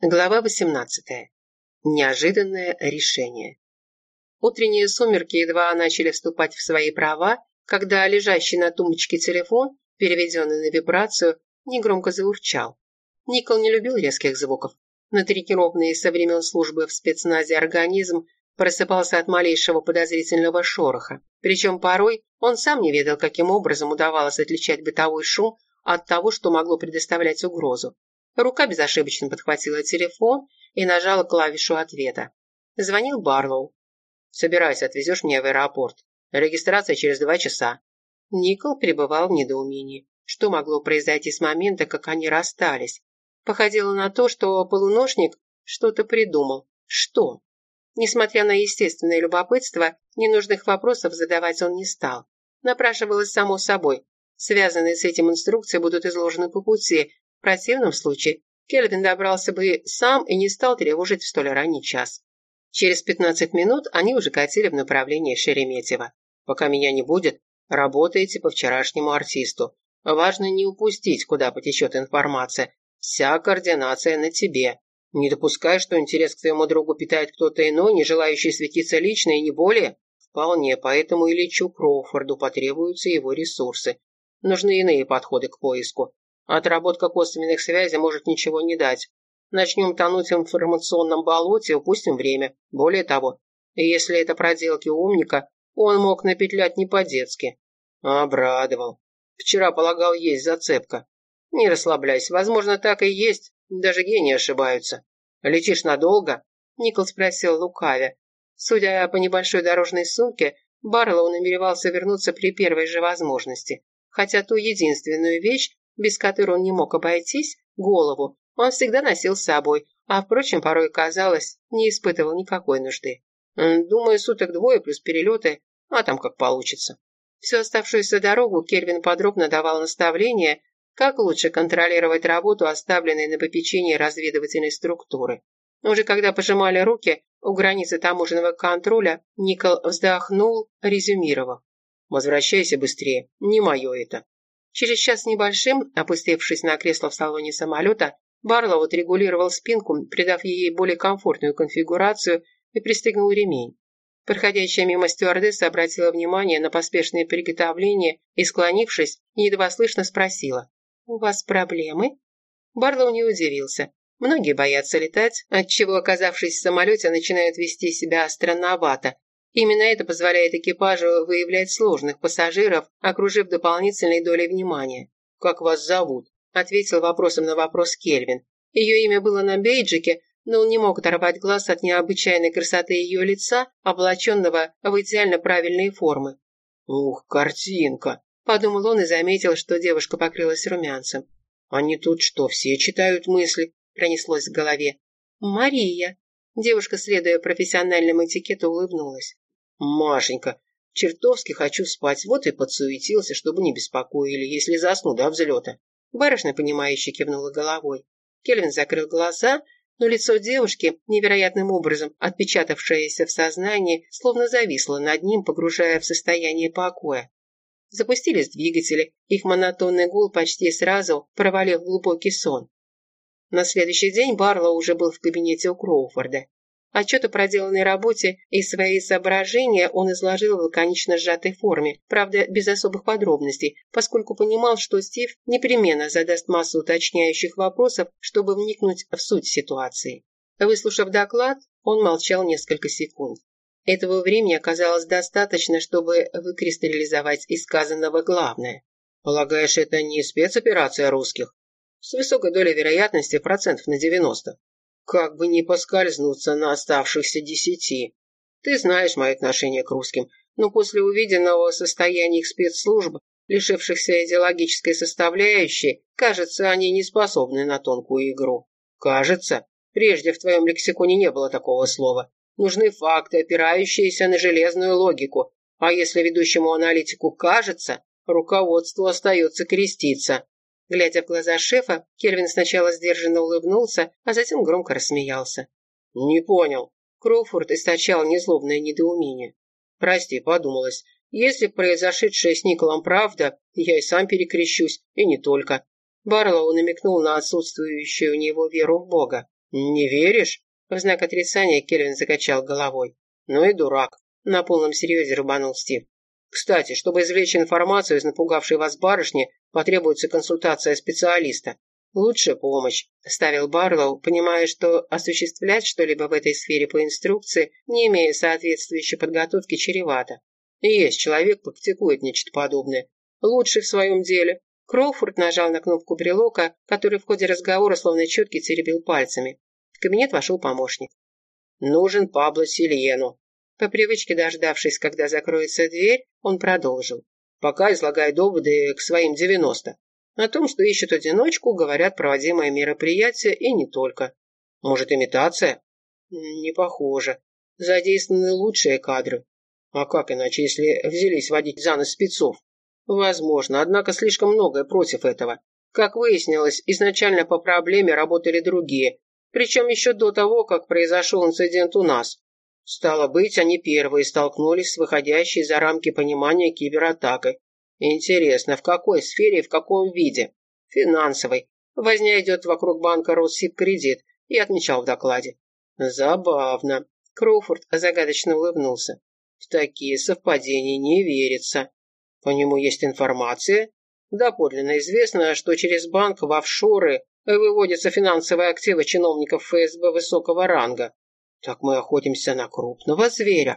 Глава 18. Неожиданное решение. Утренние сумерки едва начали вступать в свои права, когда лежащий на тумбочке телефон, переведенный на вибрацию, негромко заурчал. Никол не любил резких звуков. Натренированный со времен службы в спецназе организм просыпался от малейшего подозрительного шороха. Причем порой он сам не ведал, каким образом удавалось отличать бытовой шум от того, что могло предоставлять угрозу. Рука безошибочно подхватила телефон и нажала клавишу ответа. Звонил Барлоу. «Собирайся, отвезешь меня в аэропорт. Регистрация через два часа». Никол пребывал в недоумении. Что могло произойти с момента, как они расстались? Походило на то, что полуношник что-то придумал. Что? Несмотря на естественное любопытство, ненужных вопросов задавать он не стал. Напрашивалось само собой. Связанные с этим инструкции будут изложены по пути, в противном случае Кельвин добрался бы сам и не стал тревожить в столь ранний час. Через 15 минут они уже катили в направлении Шереметьево. «Пока меня не будет, работаете по вчерашнему артисту. Важно не упустить, куда потечет информация. Вся координация на тебе. Не допускай, что интерес к твоему другу питает кто-то иной, не желающий светиться лично и не более. Вполне, поэтому и лечу Кроуфорду потребуются его ресурсы. Нужны иные подходы к поиску. Отработка косвенных связей может ничего не дать. Начнем тонуть в информационном болоте, упустим время. Более того, если это проделки умника, он мог напетлять не по-детски. Обрадовал. Вчера полагал, есть зацепка. Не расслабляйся, возможно, так и есть. Даже гении ошибаются. Летишь надолго? Никол спросил лукавя. Судя по небольшой дорожной сумке, Барлоу намеревался вернуться при первой же возможности. Хотя ту единственную вещь, без которой он не мог обойтись, голову, он всегда носил с собой, а, впрочем, порой казалось, не испытывал никакой нужды. Думаю, суток двое плюс перелеты, а там как получится. Всю оставшуюся дорогу Кельвин подробно давал наставления, как лучше контролировать работу, оставленной на попечении разведывательной структуры. Уже когда пожимали руки у границы таможенного контроля, Никол вздохнул, резюмировав. «Возвращайся быстрее, не мое это». Через час небольшим, опустившись на кресло в салоне самолета, Барлоу отрегулировал спинку, придав ей более комфортную конфигурацию и пристегнул ремень. Проходящая мимо стюардесса обратила внимание на поспешные приготовления и, склонившись, едва слышно спросила. «У вас проблемы?» Барлоу не удивился. Многие боятся летать, отчего, оказавшись в самолете, начинают вести себя странновато, Именно это позволяет экипажу выявлять сложных пассажиров, окружив дополнительной долей внимания. «Как вас зовут?» – ответил вопросом на вопрос Кельвин. Ее имя было на бейджике, но он не мог оторвать глаз от необычайной красоты ее лица, облаченного в идеально правильные формы. «Ух, картинка!» – подумал он и заметил, что девушка покрылась румянцем. «Они тут что, все читают мысли?» – пронеслось в голове. «Мария!» Девушка, следуя профессиональному этикету, улыбнулась. «Машенька, чертовски хочу спать, вот и подсуетился, чтобы не беспокоили, если засну до взлета». Барышня, понимающе кивнула головой. Кельвин закрыл глаза, но лицо девушки, невероятным образом отпечатавшееся в сознании, словно зависло над ним, погружая в состояние покоя. Запустились двигатели, их монотонный гул почти сразу провалил глубокий сон. На следующий день Барлоу уже был в кабинете у Кроуфорда. Отчет о проделанной работе и свои соображения он изложил в лаконично сжатой форме, правда, без особых подробностей, поскольку понимал, что Стив непременно задаст массу уточняющих вопросов, чтобы вникнуть в суть ситуации. Выслушав доклад, он молчал несколько секунд. Этого времени оказалось достаточно, чтобы выкристаллизовать из сказанного главное. «Полагаешь, это не спецоперация русских?» «С высокой долей вероятности процентов на девяносто как бы не поскользнуться на оставшихся десяти. Ты знаешь мое отношение к русским, но после увиденного состояния их спецслужб, лишившихся идеологической составляющей, кажется, они не способны на тонкую игру. Кажется, прежде в твоем лексиконе не было такого слова. Нужны факты, опирающиеся на железную логику. А если ведущему аналитику кажется, руководству остается креститься. Глядя в глаза шефа, Кельвин сначала сдержанно улыбнулся, а затем громко рассмеялся. «Не понял». Кроуфорд источал незлобное недоумение. «Прости, подумалось. Если произошедшее с Николом правда, я и сам перекрещусь, и не только». Барлоу намекнул на отсутствующую у него веру в Бога. Не веришь? В знак отрицания Кельвин закачал головой. Ну и дурак. На полном серьезе рубанул Стив. Кстати, чтобы извлечь информацию из напугавшей вас барышни, потребуется консультация специалиста. Лучшая помощь, ставил Барлоу, понимая, что осуществлять что-либо в этой сфере по инструкции, не имея соответствующей подготовки, чревато. Есть человек, практикует нечто подобное. Лучший в своем деле. Кроуфорд нажал на кнопку брелока, который в ходе разговора словно четкий теребил пальцами. В кабинет вошел помощник. «Нужен Пабло Сильену». По привычке дождавшись, когда закроется дверь, он продолжил. «Пока излагай доводы к своим девяносто. О том, что ищут одиночку, говорят проводимое мероприятие и не только. Может, имитация? Не похоже. Задействованы лучшие кадры. А как иначе, если взялись водить за нос спецов? Возможно, однако слишком многое против этого. Как выяснилось, изначально по проблеме работали другие, причем еще до того, как произошел инцидент у нас. Стало быть, они первые столкнулись с выходящей за рамки понимания кибератакой. Интересно, в какой сфере и в каком виде? Финансовой. Возня идет вокруг банка Россибкредит и отмечал в докладе. Забавно. Кроуфорд загадочно улыбнулся. В такие совпадения не верится. По нему есть информация? Доподлинно известно, что через банк в офшоры выводятся финансовые активы чиновников ФСБ высокого ранга. Так мы охотимся на крупного зверя.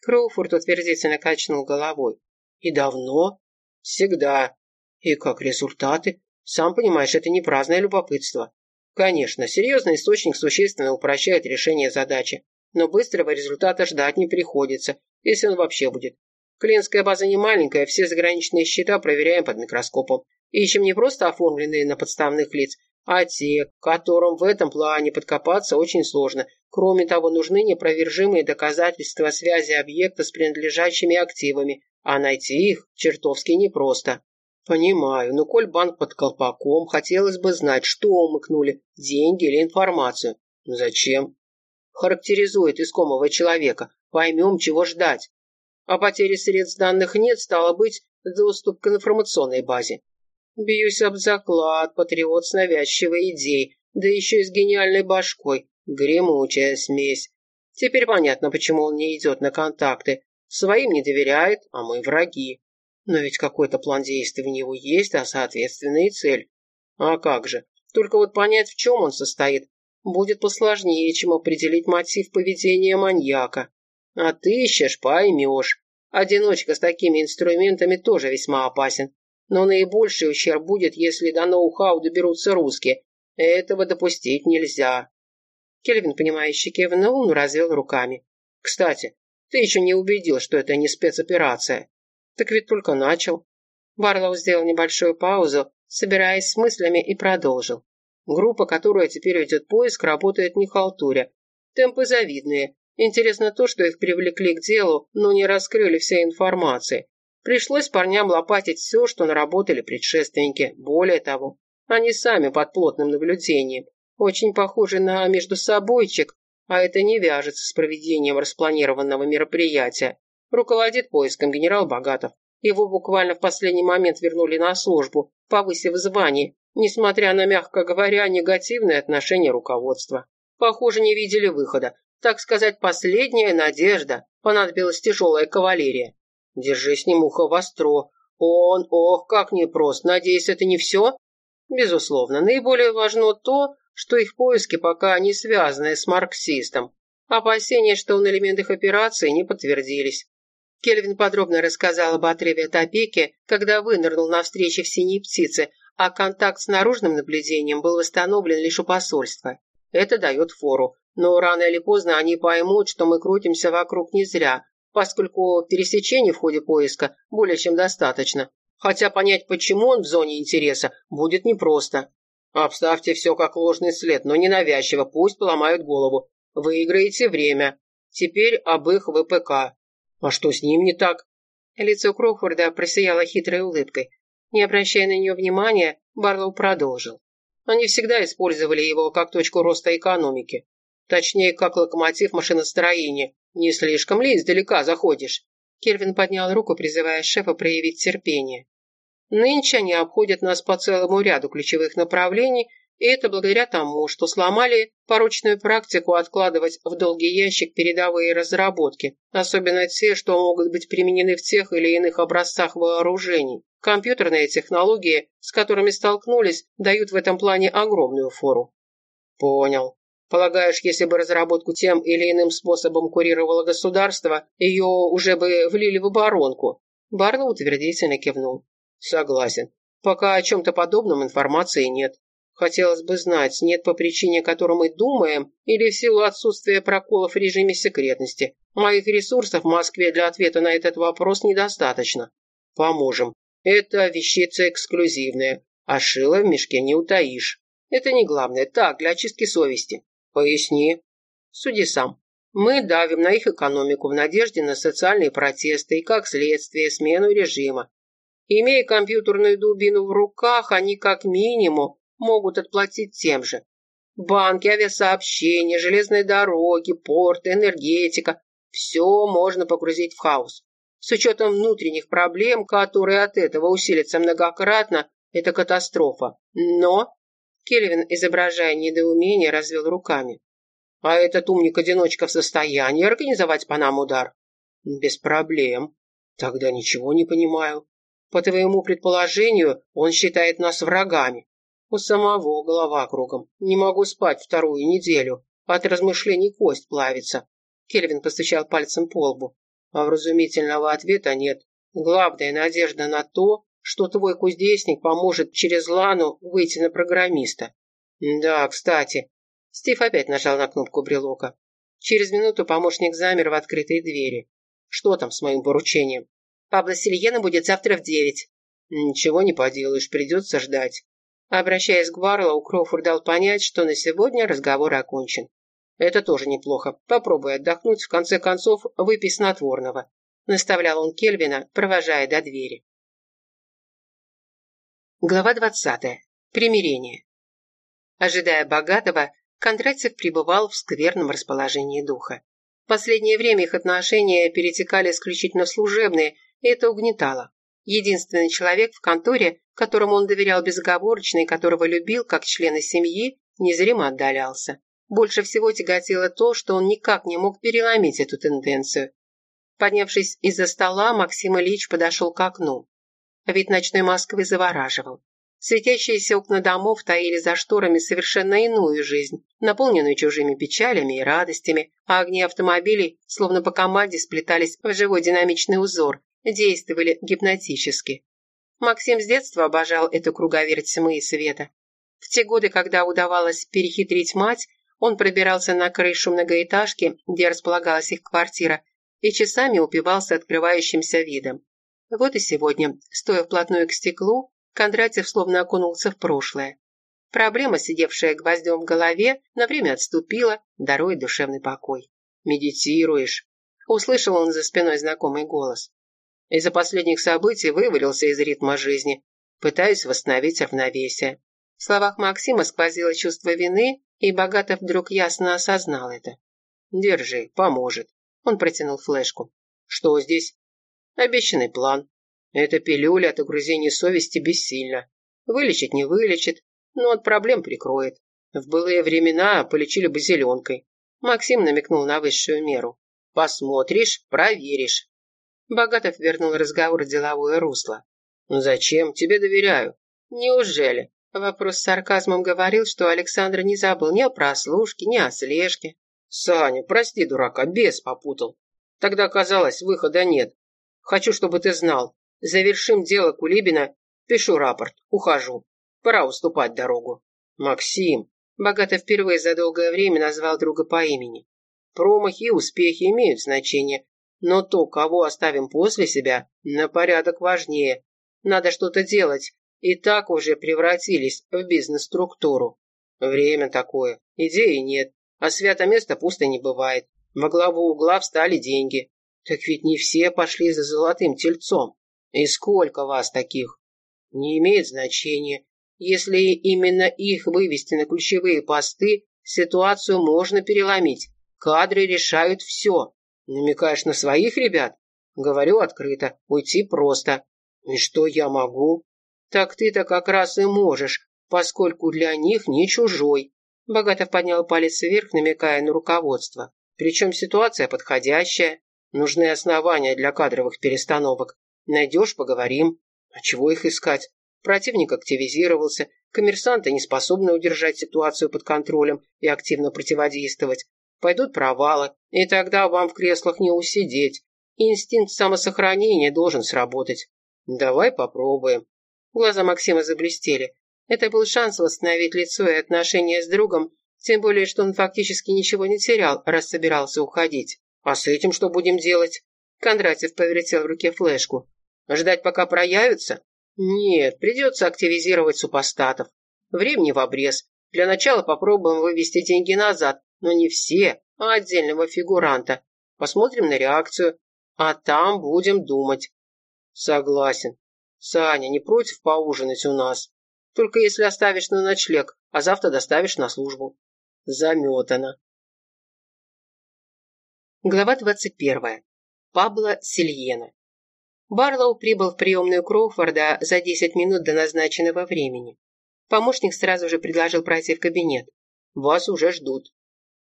Кроуфорд утвердительно качнул головой. И давно? Всегда. И как результаты? Сам понимаешь, это не праздное любопытство. Конечно, серьезный источник существенно упрощает решение задачи, но быстрого результата ждать не приходится, если он вообще будет. Клиентская база не маленькая, все заграничные счета проверяем под микроскопом. Ищем не просто оформленные на подставных лиц, а те, которым в этом плане подкопаться очень сложно. Кроме того, нужны непровержимые доказательства связи объекта с принадлежащими активами, а найти их чертовски непросто. Понимаю, но коль банк под колпаком, хотелось бы знать, что умыкнули, деньги или информацию. Зачем? Характеризует искомого человека. Поймем, чего ждать. О потере средств данных нет, стало быть, доступ к информационной базе. Бьюсь об заклад, патриот с навязчивой идеей, да еще и с гениальной башкой. Гремучая смесь. Теперь понятно, почему он не идет на контакты. Своим не доверяет, а мы враги. Но ведь какой-то план действий у него есть, а соответственно и цель. А как же? Только вот понять, в чем он состоит, будет посложнее, чем определить мотив поведения маньяка. А ты ищешь, поймешь. Одиночка с такими инструментами тоже весьма опасен. Но наибольший ущерб будет, если до ноу-хау доберутся русские. Этого допустить нельзя. Кельвин, понимающе кивнул, но развел руками. Кстати, ты еще не убедил, что это не спецоперация. Так ведь только начал. Барлоу сделал небольшую паузу, собираясь с мыслями, и продолжил. Группа, которая теперь ведет поиск, работает не халтуря. Темпы завидные, Интересно то, что их привлекли к делу, но не раскрыли всей информации. Пришлось парням лопатить все, что наработали предшественники. Более того, они сами под плотным наблюдением. Очень похожи на между собойчик, а это не вяжется с проведением распланированного мероприятия. Руководит поиском генерал Богатов. Его буквально в последний момент вернули на службу, повысив звание, несмотря на, мягко говоря, негативное отношение руководства. Похоже, не видели выхода, так сказать, последняя надежда. Понадобилась тяжелая кавалерия. Держи с ним ухо востро. Он, ох, как непрост. Надеюсь, это не все? Безусловно, наиболее важно то, что их поиски пока не связаны с марксистом. Опасения, что он элемент их операции, не подтвердились. Кельвин подробно рассказал об отрыве от опеки, когда вынырнул на встрече в «Синей птице», а контакт с наружным наблюдением был восстановлен лишь у посольства. Это дает фору. Но рано или поздно они поймут, что мы крутимся вокруг не зря, поскольку пересечений в ходе поиска более чем достаточно. Хотя понять, почему он в зоне интереса, будет непросто. Обставьте все как ложный след, но ненавязчиво, пусть поломают голову. Выиграете время. Теперь об их ВПК. А что с ним не так? Лицо Кроуфорда просияло хитрой улыбкой. Не обращая на нее внимания, Барлоу продолжил. Они всегда использовали его как точку роста экономики. Точнее, как локомотив машиностроения. Не слишком ли издалека заходишь?» Кельвин поднял руку, призывая шефа проявить терпение. «Нынче они обходят нас по целому ряду ключевых направлений И это благодаря тому, что сломали порочную практику откладывать в долгий ящик передовые разработки, особенно те, что могут быть применены в тех или иных образцах вооружений. Компьютерные технологии, с которыми столкнулись, дают в этом плане огромную фору. Понял. Полагаешь, если бы разработку тем или иным способом курировало государство, ее уже бы влили в оборонку? Барлоу утвердительно кивнул. Согласен. Пока о чем-то подобном информации нет. Хотелось бы знать, нет по причине, которой мы думаем, или в силу отсутствия проколов в режиме секретности. Моих ресурсов в Москве для ответа на этот вопрос недостаточно. Поможем. Это вещица эксклюзивная, а шило в мешке не утаишь. Это не главное. Так, для очистки совести. Поясни. Суди сам. Мы давим на их экономику в надежде на социальные протесты и, как следствие, смену режима. Имея компьютерную дубину в руках, они как минимум могут отплатить тем же. Банки, авиасообщения, железные дороги, порты, энергетика – все можно погрузить в хаос. С учетом внутренних проблем, которые от этого усилятся многократно, это катастрофа. Но Кельвин, изображая недоумение, развел руками. «А этот умник-одиночка в состоянии организовать по нам удар?» «Без проблем. Тогда ничего не понимаю. По твоему предположению, он считает нас врагами. У самого голова кругом. Не могу спать вторую неделю. От размышлений кость плавится. Кельвин постучал пальцем по лбу. А вразумительного ответа нет. Главная надежда на то, что твой кузнечник поможет через Лану выйти на программиста. Да, кстати. Стив опять нажал на кнопку брелока. Через минуту помощник замер в открытой двери. Что там с моим поручением? Пабло Сильена будет завтра в девять. Ничего не поделаешь, придется ждать. Обращаясь к Барлоу, Кроуфорд дал понять, что на сегодня разговор окончен. Это тоже неплохо. Попробуй отдохнуть, в конце концов, выпей снотворного. Наставлял он Кельвина, провожая до двери. Глава двадцатая. Примирение. Ожидая богатого, Кондратьев пребывал в скверном расположении духа. В последнее время их отношения перетекали исключительно в служебные, и это угнетало. Единственный человек в конторе, которому он доверял безоговорочно и которого любил как члена семьи, незримо отдалялся. Больше всего тяготило то, что он никак не мог переломить эту тенденцию. Поднявшись из-за стола, Максим Ильич подошел к окну. Вид ночной Москвы завораживал. Светящиеся окна домов таили за шторами совершенно иную жизнь, наполненную чужими печалями и радостями, а огни автомобилей, словно по команде, сплетались в живой динамичный узор, действовали гипнотически. Максим с детства обожал эту круговерть тьмы и света. В те годы, когда удавалось перехитрить мать, он пробирался на крышу многоэтажки, где располагалась их квартира, и часами упивался открывающимся видом. Вот и сегодня, стоя вплотную к стеклу, Кондратьев словно окунулся в прошлое. Проблема, сидевшая гвоздем в голове, на время отступила, даруя душевный покой. «Медитируешь?» Услышал он за спиной знакомый голос. Из-за последних событий вывалился из ритма жизни. Пытаюсь восстановить равновесие. В словах Максима сквозило чувство вины, и Богатов вдруг ясно осознал это. «Держи, поможет». Он протянул флешку. «Что здесь?» «Обещанный план. Это пилюля от угрызений совести бессильна. Вылечить не вылечит, но от проблем прикроет. В былые времена полечили бы зеленкой». Максим намекнул на высшую меру. «Посмотришь, проверишь. Богатов вернул разговор в деловое русло. «Зачем? Тебе доверяю». «Неужели?» Вопрос с сарказмом говорил, что Александр не забыл ни о прослушке, ни о слежке. «Саня, прости, дурака, бес попутал. Тогда казалось, выхода нет. Хочу, чтобы ты знал. Завершим дело Кулибина, пишу рапорт, ухожу. Пора уступать дорогу». «Максим». Богатов впервые за долгое время назвал друга по имени. Промахи и успехи имеют значение, но то, кого оставим после себя, на порядок важнее. Надо что-то делать. И так уже превратились в бизнес-структуру. Время такое. Идеи нет. А свято место пусто не бывает. Во главу угла встали деньги. Так ведь не все пошли за золотым тельцом. И сколько вас таких? Не имеет значения. Если именно их вывести на ключевые посты, ситуацию можно переломить. Кадры решают все. Намекаешь на своих ребят? Говорю открыто, уйти просто. И что я могу? Так ты-то как раз и можешь. поскольку для них не чужой. Богатов поднял палец вверх, намекая на руководство. Причем ситуация подходящая. Нужны основания для кадровых перестановок. Найдешь – поговорим. А чего их искать? Противник активизировался, коммерсанты не способны удержать ситуацию под контролем и активно противодействовать. Пойдут провалы, и тогда вам в креслах не усидеть. Инстинкт самосохранения должен сработать. Давай попробуем. Глаза Максима заблестели. Это был шанс восстановить лицо и отношения с другом, тем более, что он фактически ничего не терял, раз собирался уходить. А с этим что будем делать? Кондратьев повертел в руке флешку. Ждать, пока проявятся? Нет, придется активизировать супостатов. Времени в обрез. Для начала попробуем вывести деньги назад, но не все, а отдельного фигуранта. Посмотрим на реакцию, а там будем думать. Согласен. Саня, не против поужинать у нас? Только если оставишь на ночлег, а завтра доставишь на службу. Заметано. Глава двадцать первая. Пабло Сильена. Барлоу прибыл в приемную Кроуфорда за десять минут до назначенного времени. Помощник сразу же предложил пройти в кабинет. «Вас уже ждут».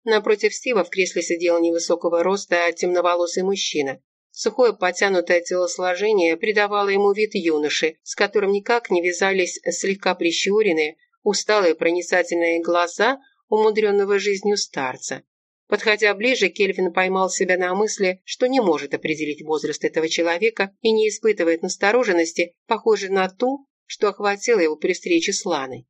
Напротив Стива в кресле сидел невысокого роста темноволосый мужчина. Сухое потянутое телосложение придавало ему вид юноши, с которым никак не вязались слегка прищуренные, усталые проницательные глаза умудренного жизнью старца. Подходя ближе, Кельвин поймал себя на мысли, что не может определить возраст этого человека и не испытывает настороженности, похожей на ту, что охватила его при встрече с Ланой.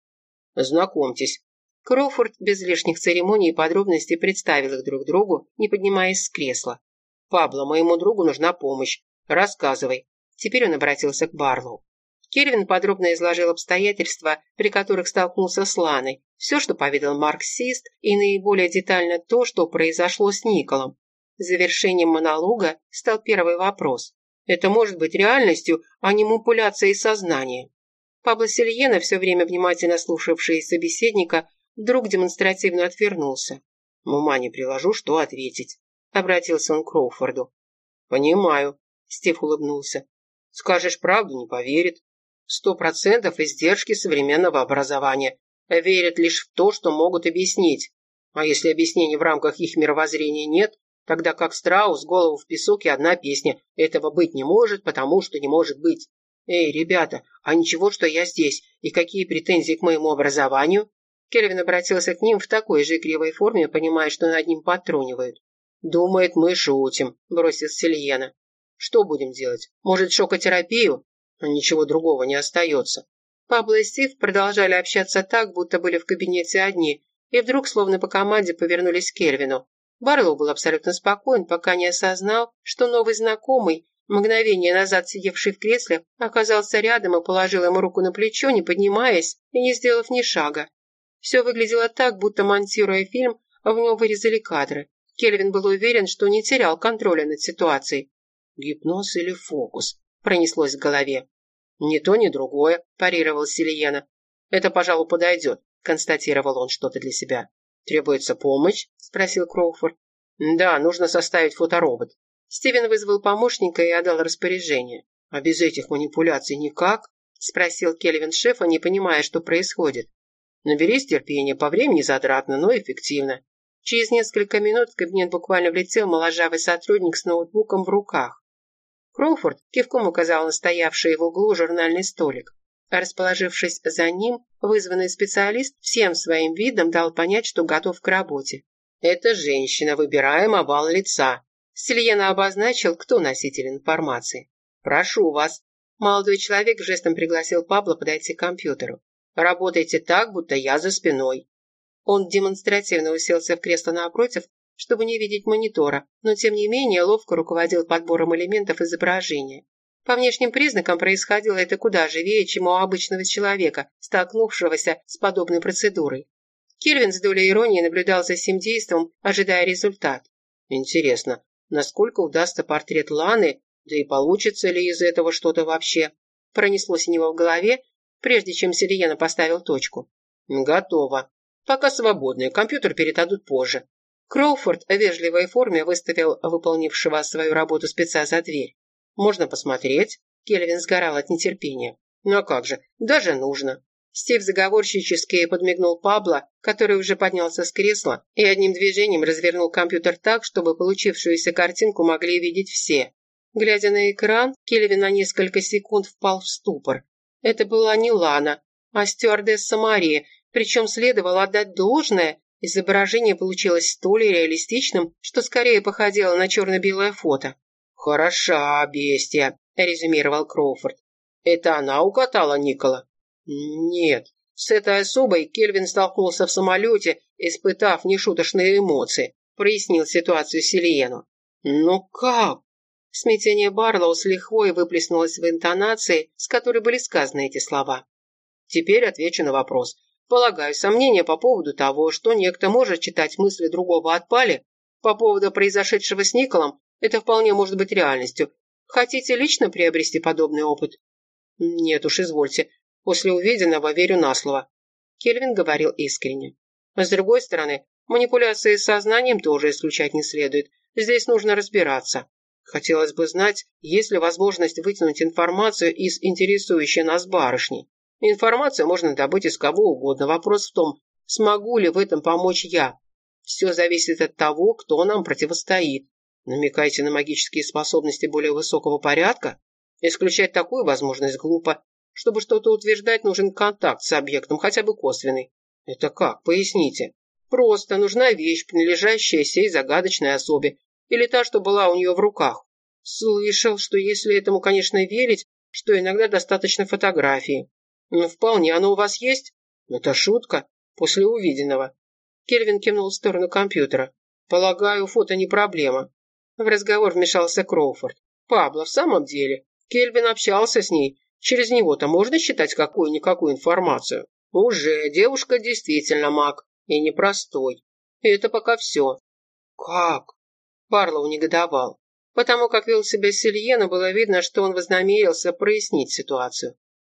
«Знакомьтесь». Кроуфорд без лишних церемоний и подробностей представил их друг другу, не поднимаясь с кресла. «Пабло, моему другу нужна помощь. Рассказывай». Теперь он обратился к Барлоу. Кельвин подробно изложил обстоятельства, при которых столкнулся с Ланой, все, что поведал марксист, и наиболее детально то, что произошло с Николом. Завершением монолога стал первый вопрос. Это может быть реальностью, а не манипуляцией сознания. Пабло Сильена, все время внимательно слушавший собеседника, вдруг демонстративно отвернулся. «Ума не приложу, что ответить», — обратился он к Кроуфорду. «Понимаю», — Стив улыбнулся. «Скажешь правду, не поверит. Сто процентов издержки современного образования. Верят лишь в то, что могут объяснить. А если объяснений в рамках их мировоззрения нет, тогда как страус, голову в песок и одна песня «Этого быть не может, потому что не может быть». «Эй, ребята, а ничего, что я здесь, и какие претензии к моему образованию?» Кельвин обратился к ним в такой же кривой форме, понимая, что над ним подтрунивают. «Думает, мы шутим», – бросил Сильена. «Что будем делать? Может, шокотерапию?» «Ничего другого не остается». Пабло и Стив продолжали общаться так, будто были в кабинете одни, и вдруг, словно по команде, повернулись к Кельвину. Барлоу был абсолютно спокоен, пока не осознал, что новый знакомый, мгновение назад сидевший в кресле, оказался рядом и положил ему руку на плечо, не поднимаясь и не сделав ни шага. Все выглядело так, будто, монтируя фильм, в нем вырезали кадры. Кельвин был уверен, что не терял контроля над ситуацией. «Гипноз или фокус?» Пронеслось в голове. «Ни то, ни другое», – парировал Селиена. «Это, пожалуй, подойдет», – констатировал он что-то для себя. «Требуется помощь?» – спросил Кроуфорд. «Да, нужно составить фоторобот». Стивен вызвал помощника и отдал распоряжение. «А без этих манипуляций никак?» – спросил Кельвин шефа, не понимая, что происходит. «Наберись терпения, по времени затратно, но эффективно». Через несколько минут в кабинет буквально влетел моложавый сотрудник с ноутбуком в руках. Кроуфорд кивком указал на стоявший в углу журнальный столик. Расположившись за ним, вызванный специалист всем своим видом дал понять, что готов к работе. «Это женщина, выбираем овал лица». Сильена обозначил, кто носитель информации. «Прошу вас». Молодой человек жестом пригласил Пабло подойти к компьютеру. «Работайте так, будто я за спиной». Он демонстративно уселся в кресло напротив чтобы не видеть монитора, но тем не менее ловко руководил подбором элементов изображения. По внешним признакам происходило это куда живее, чем у обычного человека, столкнувшегося с подобной процедурой. Кельвин с долей иронии наблюдал за всем действом, ожидая результат. Интересно, насколько удастся портрет Ланы, да и получится ли из этого что-то вообще? Пронеслось у него в голове, прежде чем Селиена поставил точку. Готово. Пока свободны, компьютер передадут позже. Кроуфорд в вежливой форме выставил выполнившего свою работу спеца за дверь. «Можно посмотреть?» Кельвин сгорал от нетерпения. «Ну а как же, даже нужно». Стив заговорщически подмигнул Пабло, который уже поднялся с кресла, и одним движением развернул компьютер так, чтобы получившуюся картинку могли видеть все. Глядя на экран, Кельвин на несколько секунд впал в ступор. Это была не Лана, а стюардесса Мария, причем следовало отдать должное, изображение получилось столь реалистичным, что скорее походило на черно-белое фото. «Хороша бестия», – резюмировал Кроуфорд. «Это она укатала Никола?» Нет, с этой особой Кельвин столкнулся в самолете, испытав нешуточные эмоции, прояснил ситуацию Селиену. «Ну как?» Смятение Барлоу с лихвой выплеснулось в интонации, с которой были сказаны эти слова. Теперь отвечу на вопрос. Полагаю, сомнения по поводу того, что некто может читать мысли другого отпали, по поводу произошедшего с Николом, это вполне может быть реальностью. Хотите лично приобрести подобный опыт? Нет уж, извольте. После увиденного верю на слово. Кельвин говорил искренне. С другой стороны, манипуляции с сознанием тоже исключать не следует. Здесь нужно разбираться. Хотелось бы знать, есть ли возможность вытянуть информацию из интересующей нас барышни. Информацию можно добыть из кого угодно. Вопрос в том, смогу ли в этом помочь я. Все зависит от того, кто нам противостоит. Намекаете на магические способности более высокого порядка? Исключать такую возможность глупо. Чтобы что-то утверждать, нужен контакт с объектом, хотя бы косвенный. Это как? Поясните. Просто нужна вещь, принадлежащая сей загадочной особе, или та, что была у нее в руках. Слышал, что если этому, конечно, верить, что иногда достаточно фотографии. Ну, вполне, оно у вас есть? Это шутка, после увиденного. Кельвин кивнул в сторону компьютера. Полагаю, фото не проблема. В разговор вмешался Кроуфорд. Пабло, в самом деле, Кельвин общался с ней, Через него-то можно считать какую-никакую информацию? Уже, девушка действительно маг. И непростой. И это пока все. Как? Барлоу негодовал. Потому как вел себя Сильена, было видно, что он вознамерился прояснить ситуацию.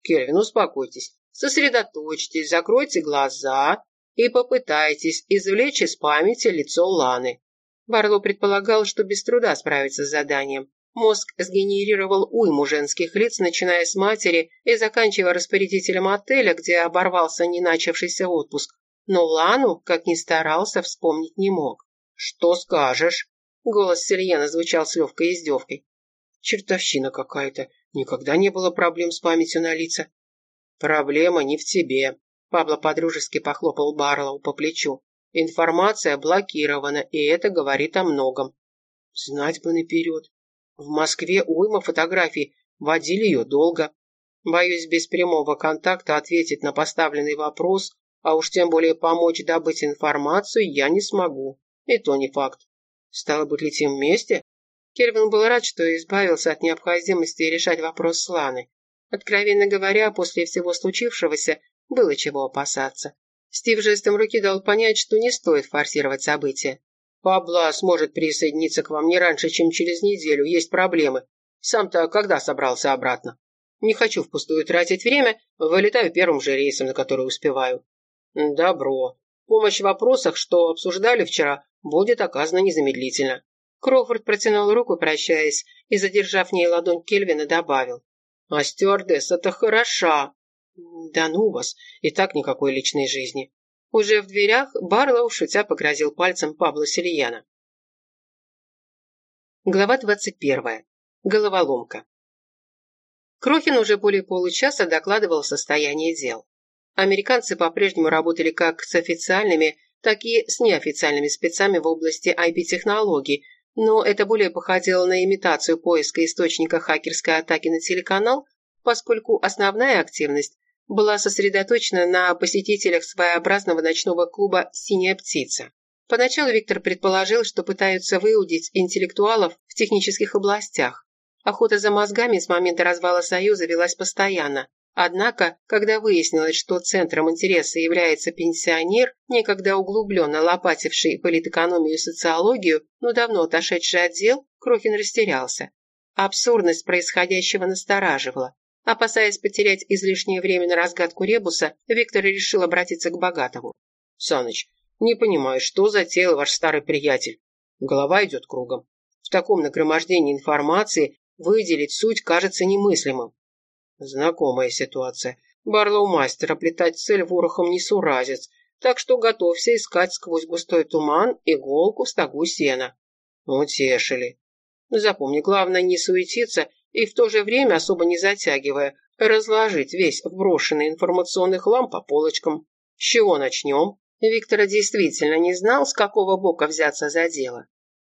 Кельвин, успокойтесь. Сосредоточьтесь, закройте глаза и попытайтесь извлечь из памяти лицо Ланы. Барлоу предполагал, что без труда справится с заданием. Мозг сгенерировал уйму женских лиц, начиная с матери и заканчивая распорядителем отеля, где оборвался не начавшийся отпуск. Но Лану, как ни старался, вспомнить не мог. «Что скажешь?» Голос Сельена звучал с легкой издевкой. «Чертовщина какая-то. Никогда не было проблем с памятью на лица». «Проблема не в тебе», — Пабло подружески похлопал Барлоу по плечу. «Информация блокирована, и это говорит о многом». «Знать бы наперед», в Москве уйма фотографий, водили ее долго. Боюсь, без прямого контакта ответить на поставленный вопрос, а уж тем более помочь добыть информацию я не смогу. И то не факт. Стало быть, летим вместе? Кельвин был рад, что избавился от необходимости решать вопрос с Ланой. Откровенно говоря, после всего случившегося было чего опасаться. Стив жестом руки дал понять, что не стоит форсировать события. Пабло сможет присоединиться к вам не раньше, чем через неделю. Есть проблемы. Сам-то когда собрался обратно? Не хочу впустую тратить время, вылетаю первым же рейсом, на который успеваю. Добро. Помощь в вопросах, что обсуждали вчера, будет оказана незамедлительно. Кроуфорд протянул руку, прощаясь, и, задержав в ней ладонь Кельвина, добавил. «А стюардесса-то хороша!» «Да ну вас, и так никакой личной жизни. Уже в дверях Барлоу, шутя, погрозил пальцем Пабло Сильяна. Глава 21. Головоломка. Крохин уже более получаса докладывал состояние дел. Американцы по-прежнему работали как с официальными, так и с неофициальными спецами в области IP-технологий, но это более походило на имитацию поиска источника хакерской атаки на телеканал, поскольку основная активность была сосредоточена на посетителях своеобразного ночного клуба «Синяя птица». Поначалу Виктор предположил, что пытаются выудить интеллектуалов в технических областях. Охота за мозгами с момента развала Союза велась постоянно. Однако, когда выяснилось, что центром интереса является пенсионер, некогда углубленно лопативший политэкономию и социологию, но давно отошедший отдел, Крохин растерялся. Абсурдность происходящего настораживала. Опасаясь потерять излишнее время на разгадку ребуса, Виктор решил обратиться к Богатову. «Саныч, не понимаю, что затеял ваш старый приятель. Голова идет кругом. В таком нагромождении информации выделить суть кажется немыслимым. Знакомая ситуация. Барлоу мастер оплетать цель ворохом не суразец, так что готовься искать сквозь густой туман иголку в стогу сена. Утешили. Запомни, главное не суетиться и в то же время, особо не затягивая, разложить весь вброшенный информационный хлам по полочкам. С чего начнем? Виктор действительно не знал, с какого бока взяться за дело.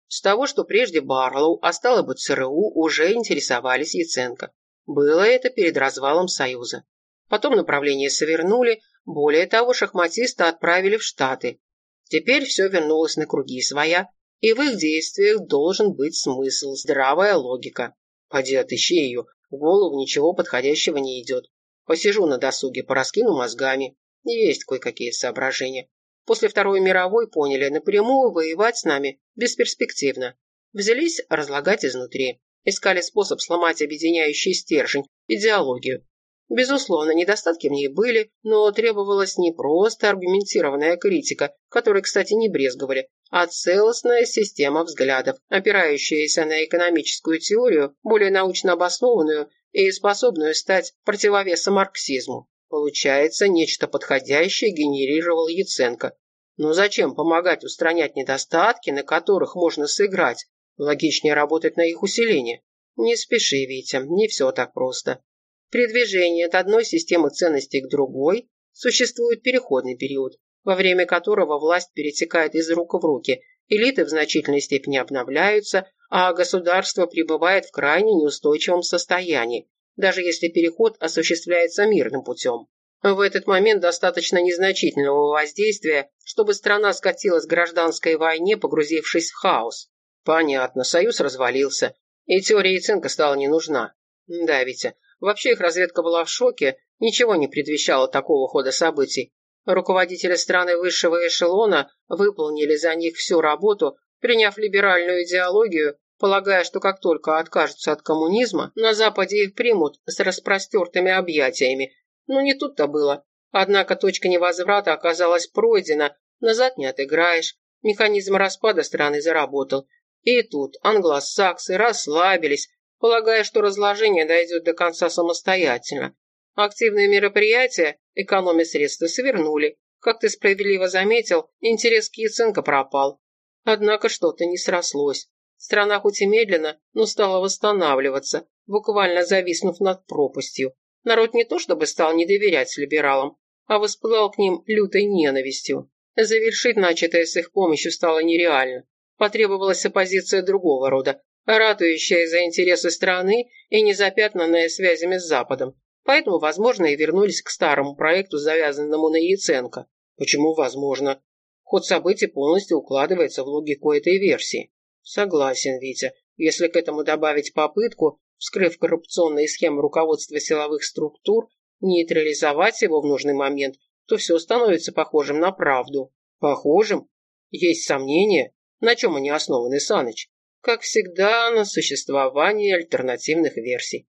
С того, что прежде Барлоу, а стало быть ЦРУ, уже интересовались Яценко. Было это перед развалом Союза. Потом направление совернули, более того, шахматиста отправили в Штаты. Теперь все вернулось на круги своя, и в их действиях должен быть смысл, здравая логика. Поди отыщи ее, в голову ничего подходящего не идет. Посижу на досуге, пораскину мозгами. Есть кое-какие соображения. После Второй мировой поняли, напрямую воевать с нами бесперспективно. Взялись разлагать изнутри. Искали способ сломать объединяющий стержень, идеологию. Безусловно, недостатки в ней были, но требовалась не просто аргументированная критика, которой, кстати, не брезговали, а целостная система взглядов, опирающаяся на экономическую теорию, более научно обоснованную и способную стать противовесом марксизму. Получается, нечто подходящее генерировал Яценко. Но зачем помогать устранять недостатки, на которых можно сыграть? Логичнее работать на их усиление. Не спеши, Витя, не все так просто. При движении от одной системы ценностей к другой существует переходный период, во время которого власть перетекает из рук в руки, элиты в значительной степени обновляются, а государство пребывает в крайне неустойчивом состоянии, даже если переход осуществляется мирным путем. В этот момент достаточно незначительного воздействия, чтобы страна скатилась к гражданской войне, погрузившись в хаос. Понятно, союз развалился, и теория Яценко стала не нужна. Да, Витя, вообще их разведка была в шоке, ничего не предвещало такого хода событий. Руководители страны высшего эшелона выполнили за них всю работу, приняв либеральную идеологию, полагая, что как только откажутся от коммунизма, на Западе их примут с распростертыми объятиями, но не тут-то было. Однако точка невозврата оказалась пройдена, назад не отыграешь. Механизм распада страны заработал. И тут англосаксы расслабились, полагая, что разложение дойдет до конца самостоятельно. Активные мероприятия, экономя средства, свернули. Как ты справедливо заметил, интерес к Яценко пропал. Однако что-то не срослось. Страна хоть и медленно, но стала восстанавливаться, буквально зависнув над пропастью. Народ не то чтобы стал не доверять либералам, а воспылал к ним лютой ненавистью. Завершить начатое с их помощью стало нереально. Потребовалась оппозиция другого рода, ратующая за интересы страны и незапятнанная связями с Западом. Поэтому, возможно, и вернулись к старому проекту, завязанному на Яценко. Почему возможно? Ход событий полностью укладывается в логику этой версии. Согласен, Витя. Если к этому добавить попытку, вскрыв коррупционные схемы руководства силовых структур, нейтрализовать его в нужный момент, то все становится похожим на правду. Похожим? Есть сомнения? На чем они основаны, Саныч? Как всегда, на существовании альтернативных версий.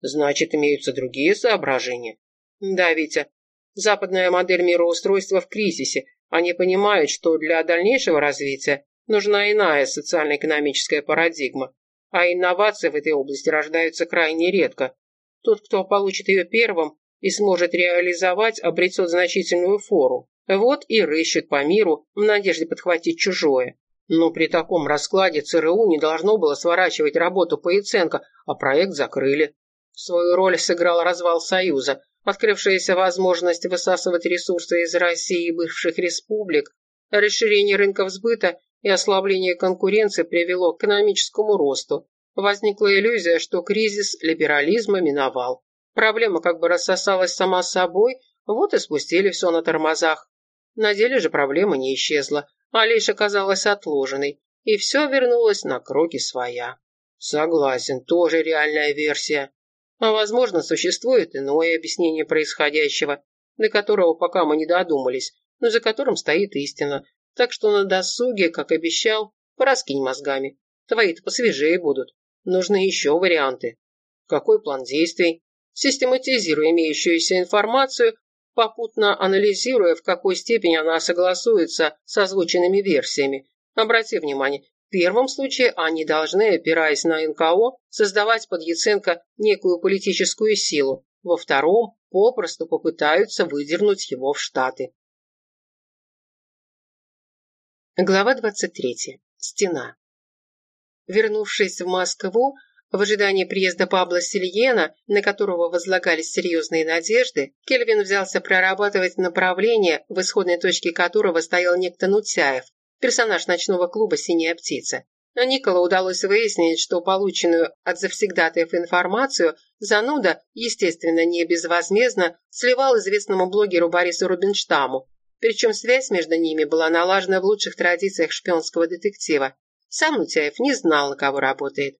Значит, имеются другие соображения? Да, Витя. Западная модель мироустройства в кризисе. Они понимают, что для дальнейшего развития нужна иная социально-экономическая парадигма, а инновации в этой области рождаются крайне редко. Тот, кто получит ее первым и сможет реализовать, обретет значительную фору. Вот и рыщет по миру в надежде подхватить чужое. Но при таком раскладе ЦРУ не должно было сворачивать работу по Яценко, а проект закрыли. Свою роль сыграл развал Союза, открывшаяся возможность высасывать ресурсы из России и бывших республик, расширение рынков сбыта и ослабление конкуренции привело к экономическому росту. Возникла иллюзия, что кризис либерализма миновал. Проблема как бы рассосалась сама собой, вот и спустили все на тормозах. На деле же проблема не исчезла, а оказалась отложенной, и все вернулось на круги своя. Согласен, тоже реальная версия. А возможно, существует иное объяснение происходящего, до которого пока мы не додумались, но за которым стоит истина, так что на досуге, как обещал, пораскинь мозгами. Твои-то посвежее будут. Нужны еще варианты. Какой план действий? Систематизируя имеющуюся информацию, попутно анализируя, в какой степени она согласуется с озвученными версиями. Обрати внимание, в первом случае они должны, опираясь на НКО, создавать под Яценко некую политическую силу. Во втором попросту попытаются выдернуть его в Штаты. Глава 23. Стена. Вернувшись в Москву, в ожидании приезда Пабло Сильена, на которого возлагались серьезные надежды, Кельвин взялся прорабатывать направление, в исходной точке которого стоял некто Нутяев, персонаж ночного клуба «Синяя птица». Но Никола удалось выяснить, что полученную от завсегдатаев информацию зануда, естественно, не безвозмездно, сливал известному блогеру Борису Рубинштаму. Причем связь между ними была налажена в лучших традициях шпионского детектива. Сам Нутяев не знал, на кого работает.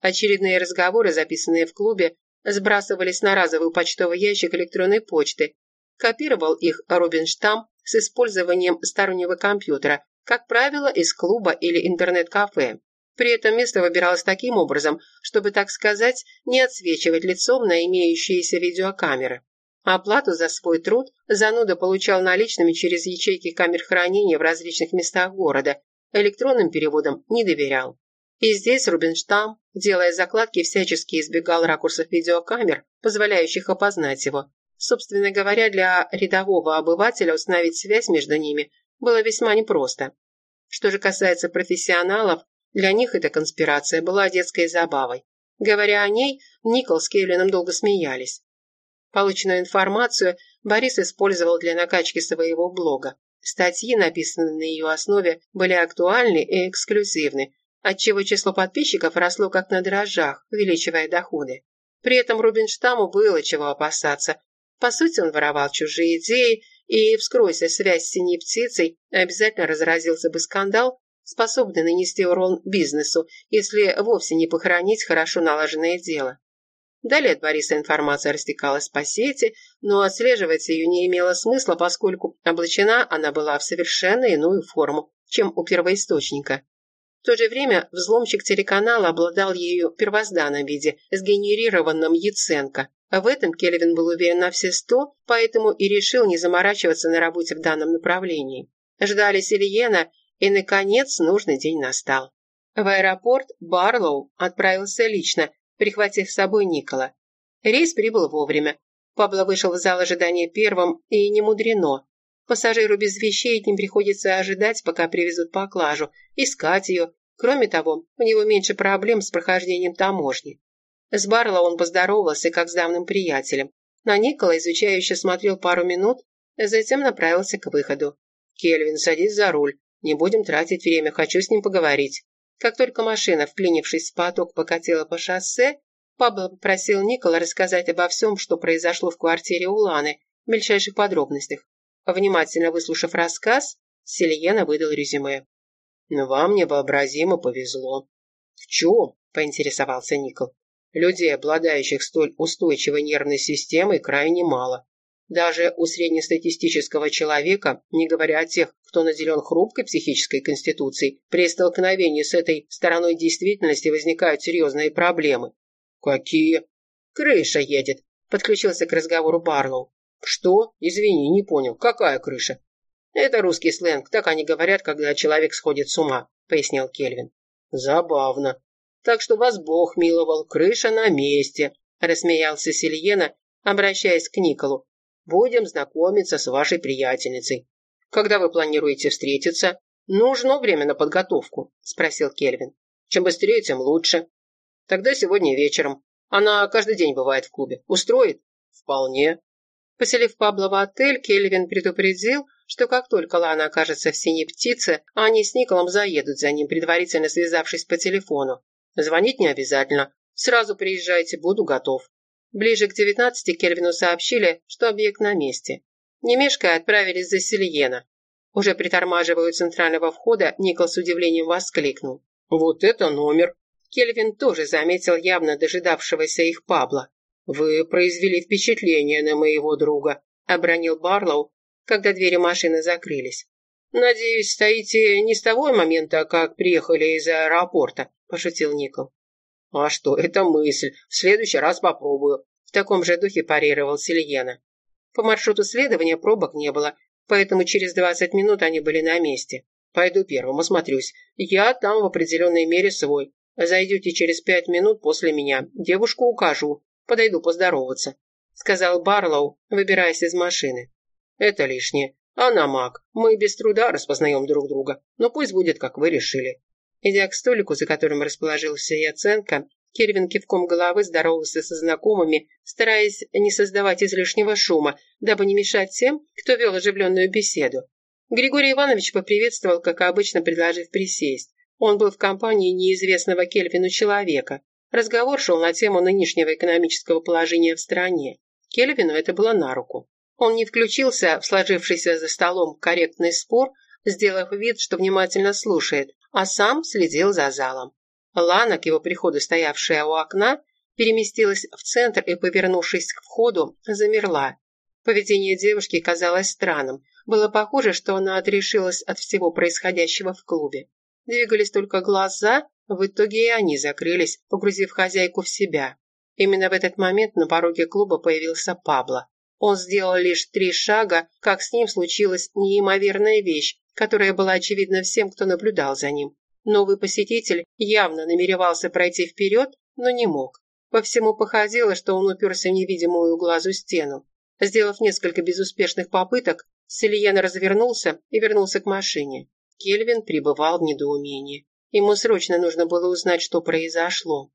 Очередные разговоры, записанные в клубе, сбрасывались на разовый почтовый ящик электронной почты. Копировал их Робинштам с использованием стороннего компьютера, как правило, из клуба или интернет-кафе. При этом место выбиралось таким образом, чтобы, так сказать, не отсвечивать лицом на имеющиеся видеокамеры. Оплату за свой труд зануда получал наличными через ячейки камер хранения в различных местах города, электронным переводам не доверял. И здесь Рубинштам, делая закладки, всячески избегал ракурсов видеокамер, позволяющих опознать его. Собственно говоря, для рядового обывателя установить связь между ними было весьма непросто. Что же касается профессионалов, для них эта конспирация была детской забавой. Говоря о ней, Никол с Кейлином долго смеялись. Полученную информацию Борис использовал для накачки своего блога. Статьи, написанные на ее основе, были актуальны и эксклюзивны, отчего число подписчиков росло как на дрожжах, увеличивая доходы. При этом Рубинштаму было чего опасаться. По сути, он воровал чужие идеи, и, вскройся связь с синей птицей, обязательно разразился бы скандал, способный нанести урон бизнесу, если вовсе не похоронить хорошо налаженное дело. Далее от Бориса информация растекалась по сети, но отслеживать ее не имело смысла, поскольку облачена она была в совершенно иную форму, чем у первоисточника. В то же время взломщик телеканала обладал ее первозданном виде, сгенерированном Яценко. В этом Кельвин был уверен на все сто, поэтому и решил не заморачиваться на работе в данном направлении. Ждали Сильена, и, наконец, нужный день настал. В аэропорт Барлоу отправился лично, прихватив с собой Никола. Рейс прибыл вовремя. Пабло вышел в зал ожидания первым, и не мудрено. Пассажиру без вещей не приходится ожидать, пока привезут поклажу, искать ее. Кроме того, у него меньше проблем с прохождением таможни. С Барло он поздоровался, как с давным приятелем. На Никола изучающе смотрел пару минут, затем направился к выходу. «Кельвин, садись за руль. Не будем тратить время, хочу с ним поговорить». Как только машина, вклинившись в поток, покатила по шоссе, Пабло попросил Никола рассказать обо всем, что произошло в квартире Уланы, в мельчайших подробностях. Внимательно выслушав рассказ, Сильена выдал резюме. «Вам невообразимо повезло». «В чем?» – поинтересовался Никол. «Людей, обладающих столь устойчивой нервной системой, крайне мало. Даже у среднестатистического человека, не говоря о тех, кто наделен хрупкой психической конституцией, при столкновении с этой стороной действительности возникают серьезные проблемы». «Какие?» «Крыша едет», – подключился к разговору Барлоу. «Что? Извини, не понял. Какая крыша?» «Это русский сленг, так они говорят, когда человек сходит с ума», — пояснил Кельвин. «Забавно. Так что вас Бог миловал, крыша на месте», — рассмеялся Сильена, обращаясь к Николу. «Будем знакомиться с вашей приятельницей. Когда вы планируете встретиться?» «Нужно время на подготовку», — спросил Кельвин. «Чем быстрее, тем лучше». «Тогда сегодня вечером. Она каждый день бывает в клубе. Устроит?» «Вполне. Поселив Пабло в отель, Кельвин предупредил, что как только Лана окажется в синей птице, они с Николом заедут за ним, предварительно связавшись по телефону. Звонить не обязательно. Сразу приезжайте, буду готов. Ближе к девятнадцати Кельвину сообщили, что объект на месте. Не отправились за Сильена. Уже притормаживая у центрального входа, Никол с удивлением воскликнул. «Вот это номер!» Кельвин тоже заметил явно дожидавшегося их Пабла. «Вы произвели впечатление на моего друга», — обронил Барлоу, когда двери машины закрылись. «Надеюсь, стоите не с того момента, как приехали из аэропорта», – пошутил Никол. «А что, это мысль. В следующий раз попробую», – в таком же духе парировал Сильена. По маршруту следования пробок не было, поэтому через двадцать минут они были на месте. «Пойду первым, осмотрюсь. Я там в определенной мере свой. Зайдете через пять минут после меня. Девушку укажу. Подойду поздороваться». сказал Барлоу, выбираясь из машины. «Это лишнее. Она маг. Мы без труда распознаем друг друга. Но пусть будет, как вы решили». Идя к столику, за которым расположился Яценко, Кельвин кивком головы здоровался со знакомыми, стараясь не создавать излишнего шума, дабы не мешать тем, кто вел оживленную беседу. Григорий Иванович поприветствовал, как обычно, предложив присесть. Он был в компании неизвестного Кельвину человека. Разговор шел на тему нынешнего экономического положения в стране. Кельвину это было на руку. Он не включился в сложившийся за столом корректный спор, сделав вид, что внимательно слушает, а сам следил за залом. Лана, к его приходу стоявшая у окна, переместилась в центр и, повернувшись к входу, замерла. Поведение девушки казалось странным. Было похоже, что она отрешилась от всего происходящего в клубе. Двигались только глаза, в итоге и они закрылись, погрузив хозяйку в себя. Именно в этот момент на пороге клуба появился Пабло. Он сделал лишь три шага, как с ним случилась неимоверная вещь, которая была очевидна всем, кто наблюдал за ним. Новый посетитель явно намеревался пройти вперед, но не мог. По всему походило, что он уперся в невидимую глазу стену. Сделав несколько безуспешных попыток, Сильен развернулся и вернулся к машине. Кельвин пребывал в недоумении. Ему срочно нужно было узнать, что произошло.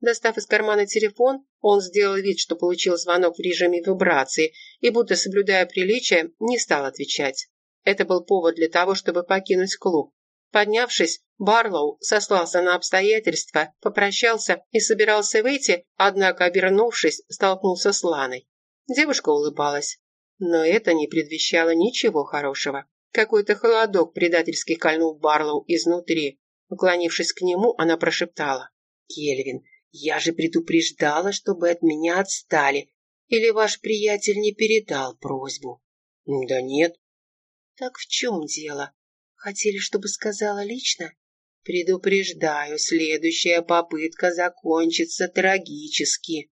Достав из кармана телефон, он сделал вид, что получил звонок в режиме вибрации и, будто соблюдая приличие, не стал отвечать. Это был повод для того, чтобы покинуть клуб. Поднявшись, Барлоу сослался на обстоятельства, попрощался и собирался выйти, однако, обернувшись, столкнулся с Ланой. Девушка улыбалась, но это не предвещало ничего хорошего. Какой-то холодок предательски кольнул Барлоу изнутри. Уклонившись к нему, она прошептала. «Кельвин, я же предупреждала, чтобы от меня отстали. Или ваш приятель не передал просьбу?» «Да нет». «Так в чем дело? Хотели, чтобы сказала лично? Предупреждаю, следующая попытка закончится трагически.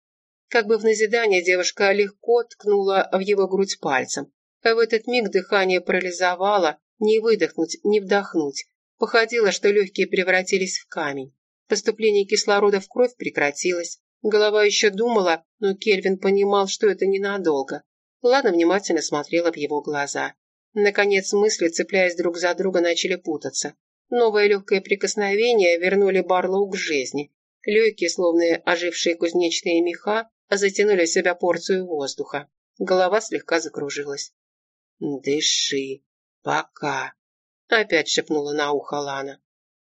Как бы в назидание девушка легко ткнула в его грудь пальцем. А в этот миг дыхание парализовало, не выдохнуть, не вдохнуть. Походило, что легкие превратились в камень. Поступление кислорода в кровь прекратилось. Голова еще думала, но Кельвин понимал, что это ненадолго. Ладно внимательно смотрела в его глаза. Наконец мысли, цепляясь друг за друга, начали путаться. Новое легкое прикосновение вернули Барлоу к жизни. Легкие, словно ожившие кузнечные меха, затянули в себя порцию воздуха. Голова слегка закружилась. «Дыши. Пока», — опять шепнула на ухо Лана.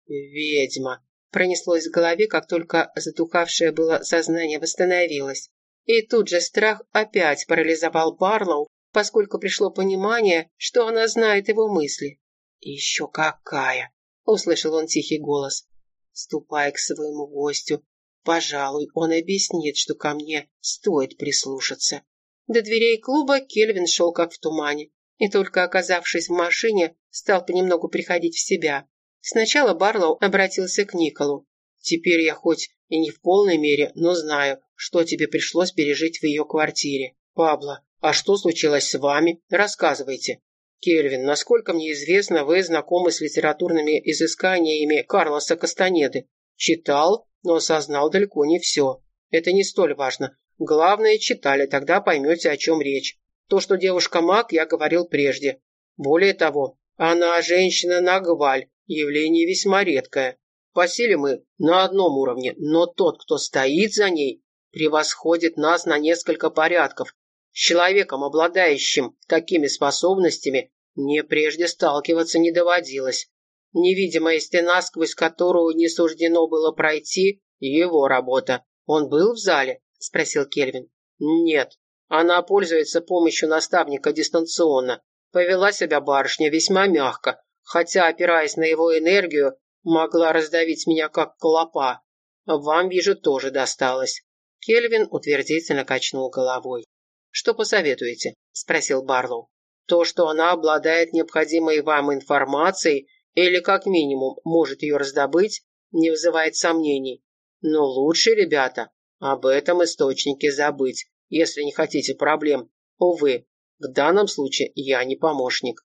«Ведьма», — пронеслось в голове, как только затухавшее было сознание восстановилось. И тут же страх опять парализовал Барлоу, поскольку пришло понимание, что она знает его мысли. «Еще какая!» — услышал он тихий голос. «Ступай к своему гостю. Пожалуй, он объяснит, что ко мне стоит прислушаться». До дверей клуба Кельвин шел как в тумане, и только оказавшись в машине, стал понемногу приходить в себя. Сначала Барлоу обратился к Николу. «Теперь я хоть и не в полной мере, но знаю, что тебе пришлось пережить в ее квартире. Пабло, «А что случилось с вами? Рассказывайте». «Кельвин, насколько мне известно, вы знакомы с литературными изысканиями Карлоса Кастанеды. Читал, но осознал далеко не все. Это не столь важно. Главное, читали, тогда поймете, о чем речь. То, что девушка маг, я говорил прежде. Более того, она женщина-нагваль, явление весьма редкое. По силе мы на одном уровне, но тот, кто стоит за ней, превосходит нас на несколько порядков, с человеком, обладающим такими способностями, мне прежде сталкиваться не доводилось. Невидимая стена, сквозь которую не суждено было пройти, его работа. Он был в зале? Спросил Кельвин. Нет. Она пользуется помощью наставника дистанционно. Повела себя барышня весьма мягко, хотя, опираясь на его энергию, могла раздавить меня как клопа. Вам, вижу, тоже досталось. Кельвин утвердительно качнул головой. «Что посоветуете?» – спросил Барлоу. «То, что она обладает необходимой вам информацией или, как минимум, может ее раздобыть, не вызывает сомнений. Но лучше, ребята, об этом источнике забыть, если не хотите проблем. Увы, в данном случае я не помощник».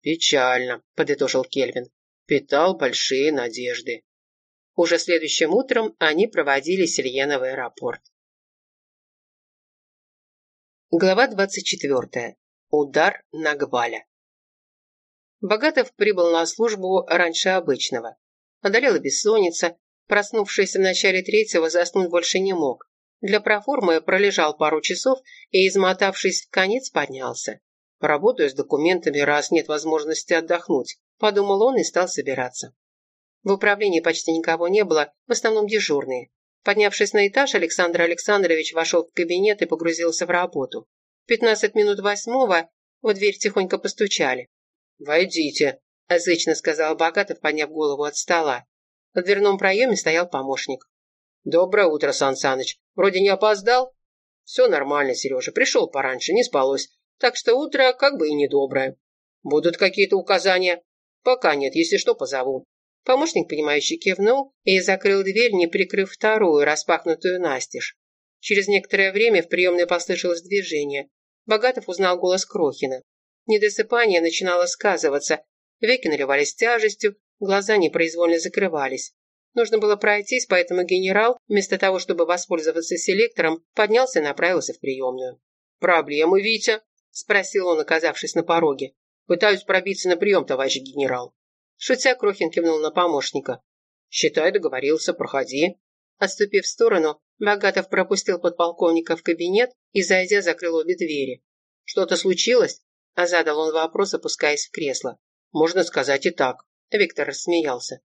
«Печально», – подытожил Кельвин. Питал большие надежды. Уже следующим утром они проводили Сильена в аэропорт. Глава 24. Удар на Гваля. Богатов прибыл на службу раньше обычного. Одолела бессонница. Проснувшись в начале третьего, заснуть больше не мог. Для проформы пролежал пару часов и, измотавшись конец, поднялся. Поработаю с документами, раз нет возможности отдохнуть, подумал он и стал собираться. В управлении почти никого не было, в основном дежурные. Поднявшись на этаж, Александр Александрович вошел в кабинет и погрузился в работу. В пятнадцать минут восьмого в дверь тихонько постучали. «Войдите», – язычно сказал Богатов, подняв голову от стола. В дверном проеме стоял помощник. «Доброе утро, Сан. Вроде не опоздал?» «Все нормально, Сережа. Пришел пораньше, не спалось. Так что утро как бы и недоброе. Будут какие-то указания?» «Пока нет. Если что, позову». Помощник, понимающий, кивнул и закрыл дверь, не прикрыв вторую, распахнутую настежь. Через некоторое время в приемной послышалось движение. Богатов узнал голос Крохина. Недосыпание начинало сказываться. Веки наливались тяжестью, глаза непроизвольно закрывались. Нужно было пройтись, поэтому генерал, вместо того, чтобы воспользоваться селектором, поднялся и направился в приемную. «Проблемы, Витя?» – спросил он, оказавшись на пороге. «Пытаюсь пробиться на прием, товарищ генерал». Шутя, Крохин кивнул на помощника. «Считай, договорился, проходи». Отступив в сторону, Богатов пропустил подполковника в кабинет и, зайдя, закрыл обе двери. «Что-то случилось?» – задал он вопрос, опускаясь в кресло. «Можно сказать и так». Виктор рассмеялся.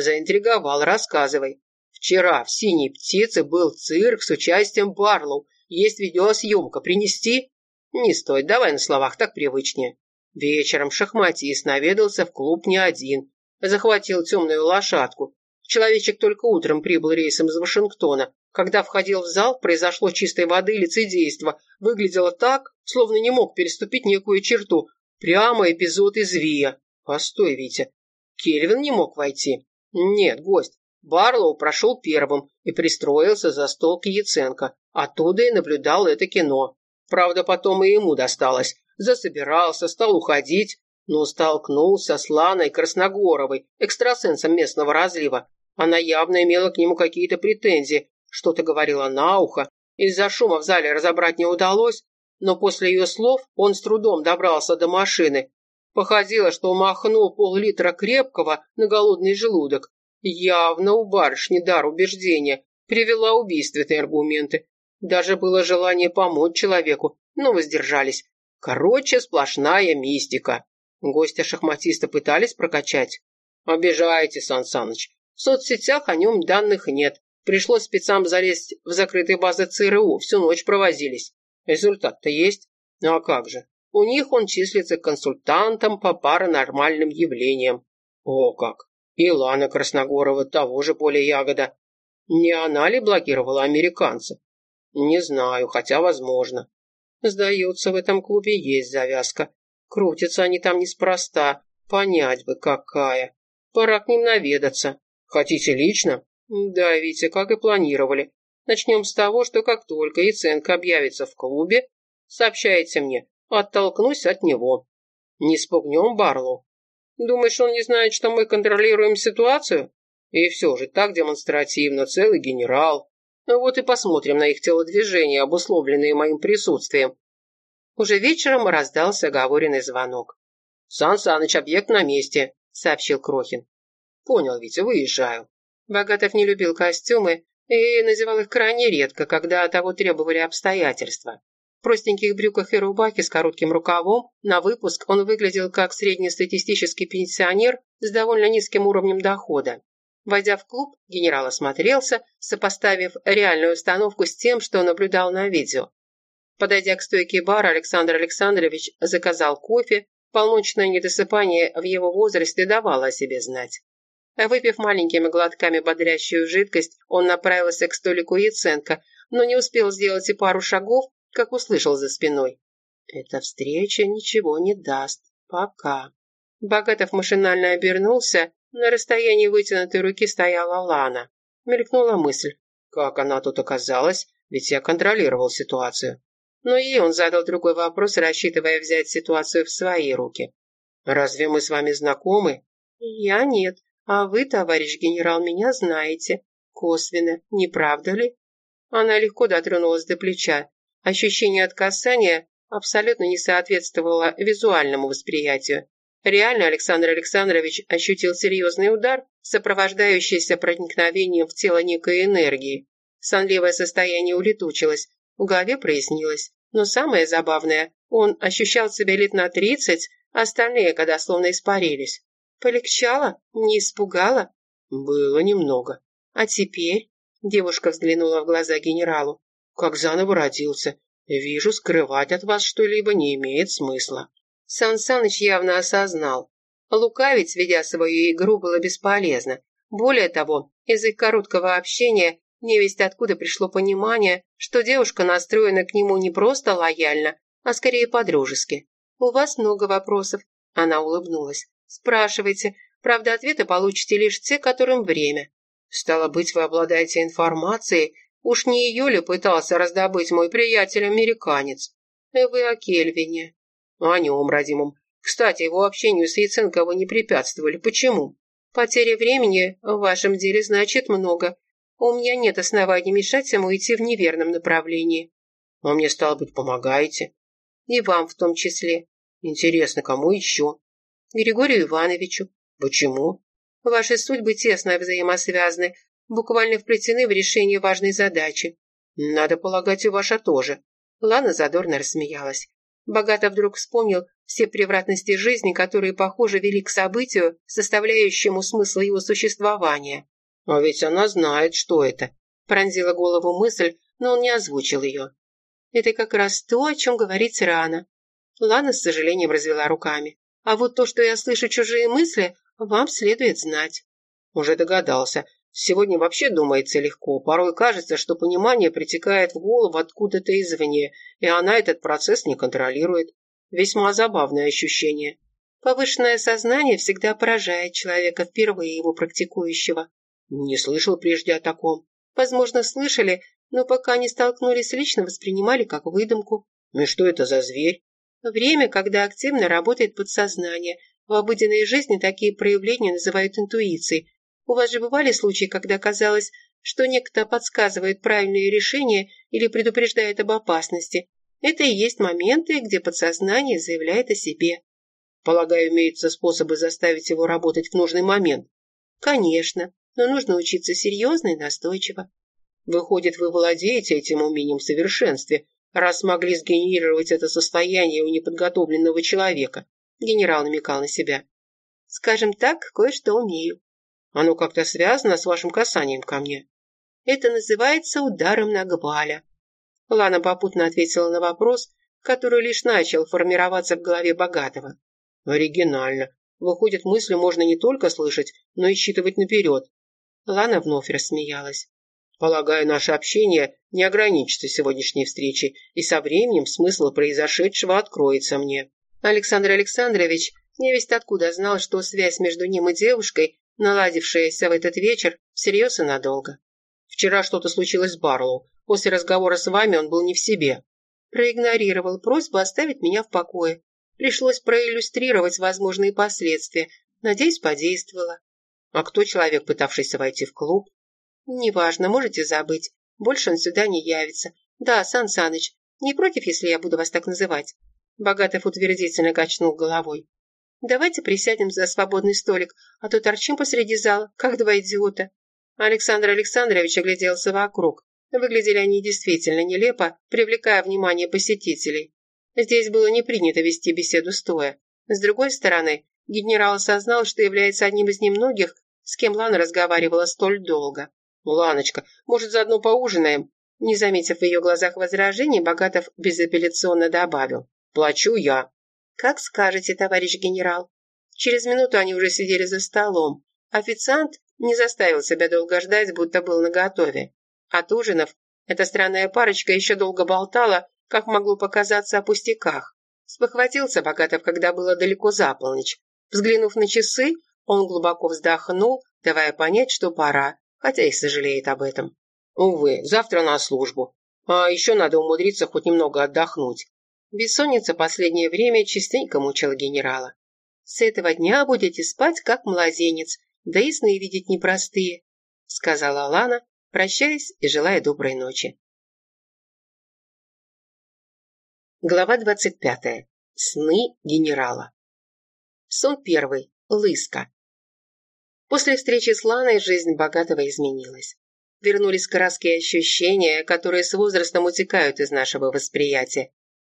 «Заинтриговал, рассказывай. Вчера в «Синей птице» был цирк с участием Барлоу. Есть видеосъемка. Принести?» «Не стоит, давай на словах, так привычнее». Вечером шахматист наведался в клуб не один. Захватил темную лошадку. Человечек только утром прибыл рейсом из Вашингтона. Когда входил в зал, произошло чистой воды лицедейство. Выглядело так, словно не мог переступить некую черту. Прямо эпизод из Вия. Постой, Витя. Кельвин не мог войти? Нет, гость. Барлоу прошел первым и пристроился за стол к Яценко. Оттуда и наблюдал это кино. Правда, потом и ему досталось засобирался, стал уходить, но столкнулся с Ланой Красногоровой, экстрасенсом местного разлива. Она явно имела к нему какие-то претензии, что-то говорила на ухо. Из-за шума в зале разобрать не удалось, но после ее слов он с трудом добрался до машины. Походило, что махнул пол-литра крепкого на голодный желудок. Явно у барышни дар убеждения, привела убийственные аргументы. Даже было желание помочь человеку, но воздержались. Короче, сплошная мистика. Гостя шахматиста пытались прокачать? Обижаете, Сан Саныч. В соцсетях о нем данных нет. Пришлось спецам залезть в закрытые базы ЦРУ, всю ночь провозились. Результат-то есть. А как же? У них он числится консультантом по паранормальным явлениям. О как! И Лана Красногорова того же поля ягода. Не она ли блокировала американцев? Не знаю, хотя возможно. Сдается, в этом клубе есть завязка. Крутятся они там неспроста. Понять бы, какая. Пора к ним наведаться. Хотите лично? Да, Витя, как и планировали. Начнем с того, что как только Яценко объявится в клубе, сообщайте мне, оттолкнусь от него. Не спугнем Барлу. Думаешь, он не знает, что мы контролируем ситуацию? И все же так демонстративно, целый генерал. Ну вот и посмотрим на их телодвижения, обусловленные моим присутствием. Уже вечером раздался оговоренный звонок. «Сан Саныч, объект на месте», — сообщил Крохин. «Понял, Витя, выезжаю». Богатов не любил костюмы и надевал их крайне редко, когда того требовали обстоятельства. Простеньких брюках и рубахе с коротким рукавом на выпуск он выглядел как среднестатистический пенсионер с довольно низким уровнем дохода. Войдя в клуб, генерал осмотрелся, сопоставив реальную установку с тем, что наблюдал на видео. Подойдя к стойке бара, Александр Александрович заказал кофе. Полночное недосыпание в его возрасте давало о себе знать. Выпив маленькими глотками бодрящую жидкость, он направился к столику Яценко, но не успел сделать и пару шагов, как услышал за спиной. «Эта встреча ничего не даст. Пока». Богатов машинально обернулся на расстоянии вытянутой руки стояла Лана. Мелькнула мысль. Как она тут оказалась? Ведь я контролировал ситуацию. Но ей он задал другой вопрос, рассчитывая взять ситуацию в свои руки. «Разве мы с вами знакомы?» «Я нет. А вы, товарищ генерал, меня знаете. Косвенно, не правда ли?» Она легко дотронулась до плеча. Ощущение от касания абсолютно не соответствовало визуальному восприятию. Реально Александр Александрович ощутил серьезный удар, сопровождающийся проникновением в тело некой энергии. Сонливое состояние улетучилось, в голове прояснилось. Но самое забавное, он ощущал себя лет на тридцать, остальные когда словно испарились. Полегчало? Не испугало? Было немного. А теперь? Девушка взглянула в глаза генералу. Как заново родился. Вижу, скрывать от вас что-либо не имеет смысла. Сан Саныч явно осознал. Лукавить, ведя свою игру, было бесполезно. Более того, из их короткого общения невесть откуда пришло понимание, что девушка настроена к нему не просто лояльно, а скорее по-дружески. «У вас много вопросов», – она улыбнулась. «Спрашивайте. Правда, ответы получите лишь те, которым время». «Стало быть, вы обладаете информацией. Уж не ее ли пытался раздобыть мой приятель-американец?» «Вы о Кельвине». О нем, родимом. Кстати, его общению с Яценко вы не препятствовали. Почему? Потеря времени в вашем деле значит много. У меня нет оснований мешать ему идти в неверном направлении. А мне, стало быть, помогаете? И вам в том числе. Интересно, кому еще? Григорию Ивановичу. Почему? Ваши судьбы тесно взаимосвязаны, буквально вплетены в решение важной задачи. Надо полагать, и ваша тоже. Лана задорно рассмеялась. Богато вдруг вспомнил все превратности жизни, которые, похоже, вели к событию, составляющему смысл его существования. «А ведь она знает, что это», – пронзила голову мысль, но он не озвучил ее. «Это как раз то, о чем говорить рано». Лана с сожалением развела руками. «А вот то, что я слышу чужие мысли, вам следует знать». Уже догадался. Сегодня вообще думается легко. Порой кажется, что понимание притекает в голову откуда-то извне, и она этот процесс не контролирует. Весьма забавное ощущение. Повышенное сознание всегда поражает человека, впервые его практикующего. Не слышал прежде о таком. Возможно, слышали, но пока не столкнулись лично, воспринимали как выдумку. Ну и что это за зверь? Время, когда активно работает подсознание. В обыденной жизни такие проявления называют интуицией, у вас же бывали случаи, когда казалось, что некто подсказывает правильные решения или предупреждает об опасности. Это и есть моменты, где подсознание заявляет о себе. Полагаю, имеются способы заставить его работать в нужный момент. Конечно, но нужно учиться серьезно и настойчиво. Выходит, вы владеете этим умением в совершенстве, раз смогли сгенерировать это состояние у неподготовленного человека. Генерал намекал на себя. Скажем так, кое-что умею. Оно как-то связано с вашим касанием ко мне. Это называется ударом на гваля. Лана попутно ответила на вопрос, который лишь начал формироваться в голове богатого. Оригинально. Выходит, мысли можно не только слышать, но и считывать наперед. Лана вновь рассмеялась. Полагаю, наше общение не ограничится сегодняшней встречей, и со временем смысл произошедшего откроется мне. Александр Александрович не весть откуда знал, что связь между ним и девушкой наладившаяся в этот вечер всерьез и надолго. Вчера что-то случилось с Барлоу. После разговора с вами он был не в себе. Проигнорировал просьбу оставить меня в покое. Пришлось проиллюстрировать возможные последствия. Надеюсь, подействовало. А кто человек, пытавшийся войти в клуб? Неважно, можете забыть. Больше он сюда не явится. Да, Сан Саныч, не против, если я буду вас так называть? Богатов утвердительно качнул головой. Давайте присядем за свободный столик, а то торчим посреди зала, как два идиота». Александр Александрович огляделся вокруг. Выглядели они действительно нелепо, привлекая внимание посетителей. Здесь было не принято вести беседу стоя. С другой стороны, генерал осознал, что является одним из немногих, с кем Лана разговаривала столь долго. «Ланочка, может, заодно поужинаем?» Не заметив в ее глазах возражений, Богатов безапелляционно добавил. «Плачу я». «Как скажете, товарищ генерал». Через минуту они уже сидели за столом. Официант не заставил себя долго ждать, будто был наготове. От ужинов эта странная парочка еще долго болтала, как могло показаться о пустяках. Спохватился Богатов, когда было далеко за полночь. Взглянув на часы, он глубоко вздохнул, давая понять, что пора, хотя и сожалеет об этом. «Увы, завтра на службу. А еще надо умудриться хоть немного отдохнуть. Бессонница последнее время частенько мучила генерала. «С этого дня будете спать, как младенец, да и сны видеть непростые», сказала Лана, прощаясь и желая доброй ночи. Глава 25. Сны генерала. Сон первый. Лыска. После встречи с Ланой жизнь богатого изменилась. Вернулись краски и ощущения, которые с возрастом утекают из нашего восприятия.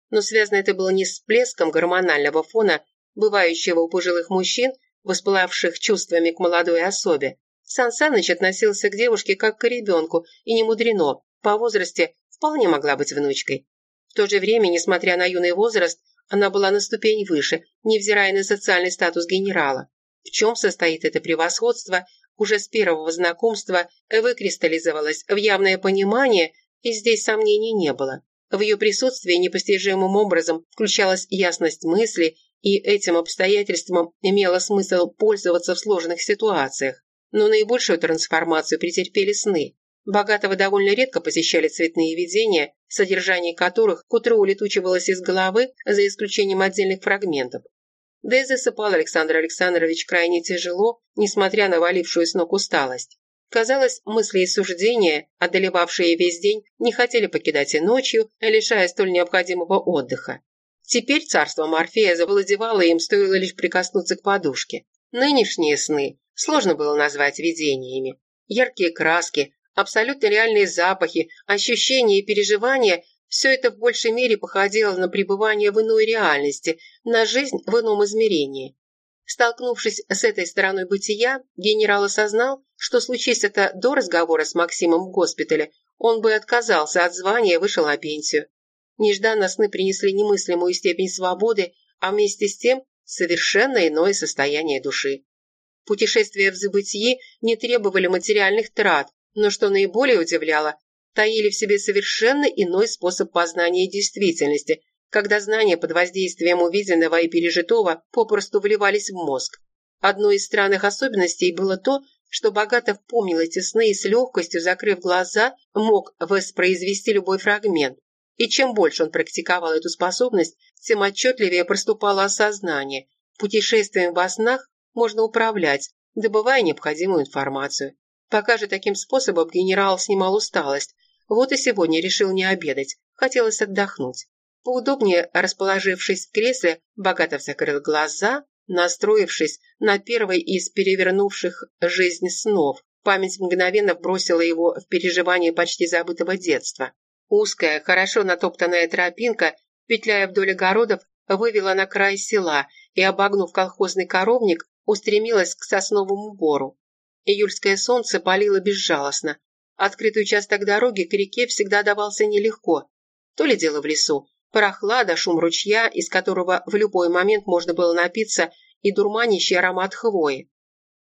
Но связано это было не с всплеском гормонального фона, бывающего у пожилых мужчин, воспылавших чувствами к молодой особе. Сан Саныч относился к девушке как к ребенку, и не мудрено, по возрасте вполне могла быть внучкой. В то же время, несмотря на юный возраст, она была на ступень выше, невзирая на социальный статус генерала. В чем состоит это превосходство, уже с первого знакомства выкристаллизовалось в явное понимание, и здесь сомнений не было. В ее присутствии непостижимым образом включалась ясность мысли, и этим обстоятельством имело смысл пользоваться в сложных ситуациях. Но наибольшую трансформацию претерпели сны. Богатого довольно редко посещали цветные видения, содержание которых к утру улетучивалось из головы, за исключением отдельных фрагментов. Да и засыпал Александр Александрович крайне тяжело, несмотря на валившую с ног усталость. Казалось, мысли и суждения, одолевавшие весь день, не хотели покидать и ночью, лишая столь необходимого отдыха. Теперь царство Морфея завладевало им, стоило лишь прикоснуться к подушке. Нынешние сны сложно было назвать видениями. Яркие краски, Абсолютно реальные запахи, ощущения и переживания – все это в большей мере походило на пребывание в иной реальности, на жизнь в ином измерении. Столкнувшись с этой стороной бытия, генерал осознал, что случись это до разговора с Максимом в госпитале, он бы отказался от звания и вышел на пенсию. Нежданно сны принесли немыслимую степень свободы, а вместе с тем совершенно иное состояние души. Путешествия в забытии не требовали материальных трат, но что наиболее удивляло, таили в себе совершенно иной способ познания действительности, когда знания под воздействием увиденного и пережитого попросту вливались в мозг. Одной из странных особенностей было то, что Богатов помнил эти сны и с легкостью, закрыв глаза, мог воспроизвести любой фрагмент. И чем больше он практиковал эту способность, тем отчетливее проступало осознание. Путешествием во снах можно управлять, добывая необходимую информацию. Пока же таким способом генерал снимал усталость. Вот и сегодня решил не обедать. Хотелось отдохнуть. Поудобнее расположившись в кресле, Богатов закрыл глаза, настроившись на первый из перевернувших жизнь снов. Память мгновенно бросила его в переживание почти забытого детства. Узкая, хорошо натоптанная тропинка, петляя вдоль огородов, вывела на край села и, обогнув колхозный коровник, устремилась к сосновому бору. Июльское солнце палило безжалостно. Открытый участок дороги к реке всегда давался нелегко. То ли дело в лесу. Прохлада, шум ручья, из которого в любой момент можно было напиться, и дурманящий аромат хвои.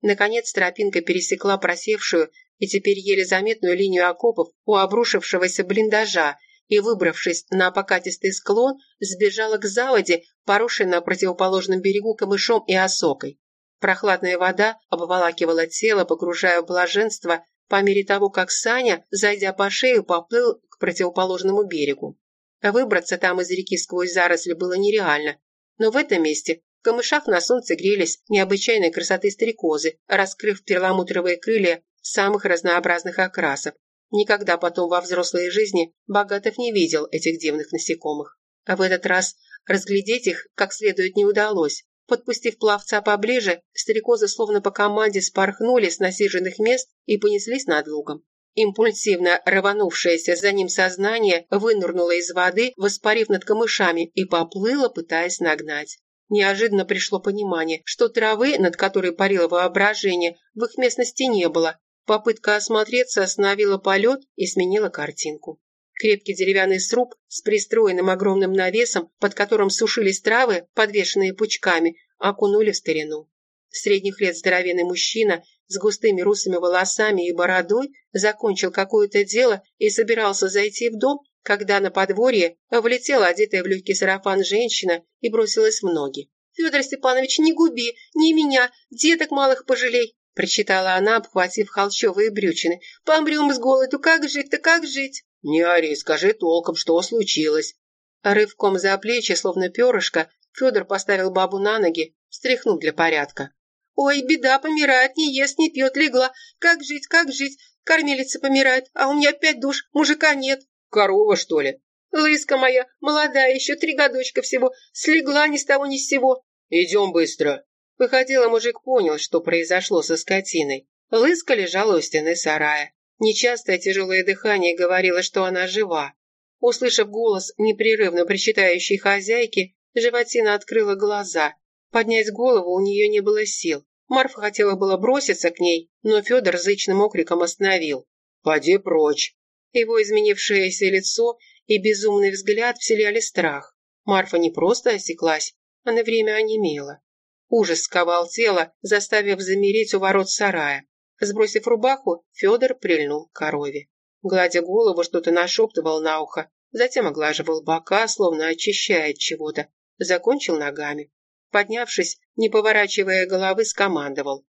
Наконец тропинка пересекла просевшую и теперь еле заметную линию окопов у обрушившегося блиндажа и, выбравшись на покатистый склон, сбежала к заводе, поросшей на противоположном берегу камышом и осокой. Прохладная вода обволакивала тело, погружая в блаженство по мере того, как Саня, зайдя по шею, поплыл к противоположному берегу. Выбраться там из реки сквозь заросли было нереально, но в этом месте в камышах на солнце грелись необычайной красоты стрекозы, раскрыв перламутровые крылья самых разнообразных окрасов. Никогда потом во взрослой жизни Богатов не видел этих дивных насекомых. А в этот раз разглядеть их как следует не удалось. Подпустив пловца поближе, стрекозы словно по команде спорхнули с насиженных мест и понеслись над лугом. Импульсивно рванувшееся за ним сознание вынырнуло из воды, воспарив над камышами, и поплыло, пытаясь нагнать. Неожиданно пришло понимание, что травы, над которой парило воображение, в их местности не было. Попытка осмотреться остановила полет и сменила картинку. Крепкий деревянный сруб с пристроенным огромным навесом, под которым сушились травы, подвешенные пучками, окунули в старину. Средних лет здоровенный мужчина с густыми русыми волосами и бородой закончил какое-то дело и собирался зайти в дом, когда на подворье влетела одетая в легкий сарафан женщина и бросилась в ноги. «Федор Степанович, не губи, не меня, деток малых пожалей!» прочитала она, обхватив холщовые брючины. «Помрем с голоду, как жить-то, как жить?» «Не ори, скажи толком, что случилось». Рывком за плечи, словно перышко, Федор поставил бабу на ноги, встряхнув для порядка. «Ой, беда, помирает, не ест, не пьет, легла. Как жить, как жить? Кормилица помирает, а у меня пять душ, мужика нет». «Корова, что ли?» Лыска моя, молодая, еще три годочка всего, слегла ни с того ни с сего». «Идем быстро». Выходило, мужик понял, что произошло со скотиной. Лыска лежала у стены сарая. Нечастое тяжелое дыхание говорило, что она жива. Услышав голос непрерывно причитающей хозяйки, животина открыла глаза. Поднять голову у нее не было сил. Марфа хотела было броситься к ней, но Федор зычным окриком остановил. «Поди прочь!» Его изменившееся лицо и безумный взгляд вселяли страх. Марфа не просто осеклась, а на время онемела. Ужас сковал тело, заставив замереть у ворот сарая. Сбросив рубаху, Федор прильнул к корове. Гладя голову, что-то нашептывал на ухо, затем оглаживал бока, словно очищая чего-то. Закончил ногами. Поднявшись, не поворачивая головы, скомандовал.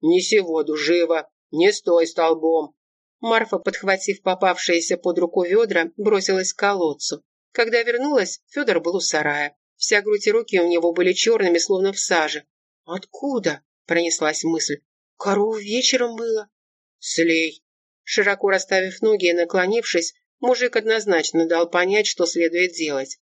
«Неси воду живо! Не стой столбом!» Марфа, подхватив попавшиеся под руку ведра, бросилась к колодцу. Когда вернулась, Федор был у сарая. Вся грудь и руки у него были черными, словно в саже. «Откуда?» – пронеслась мысль. Корову вечером было. Слей. Широко расставив ноги и наклонившись, мужик однозначно дал понять, что следует делать.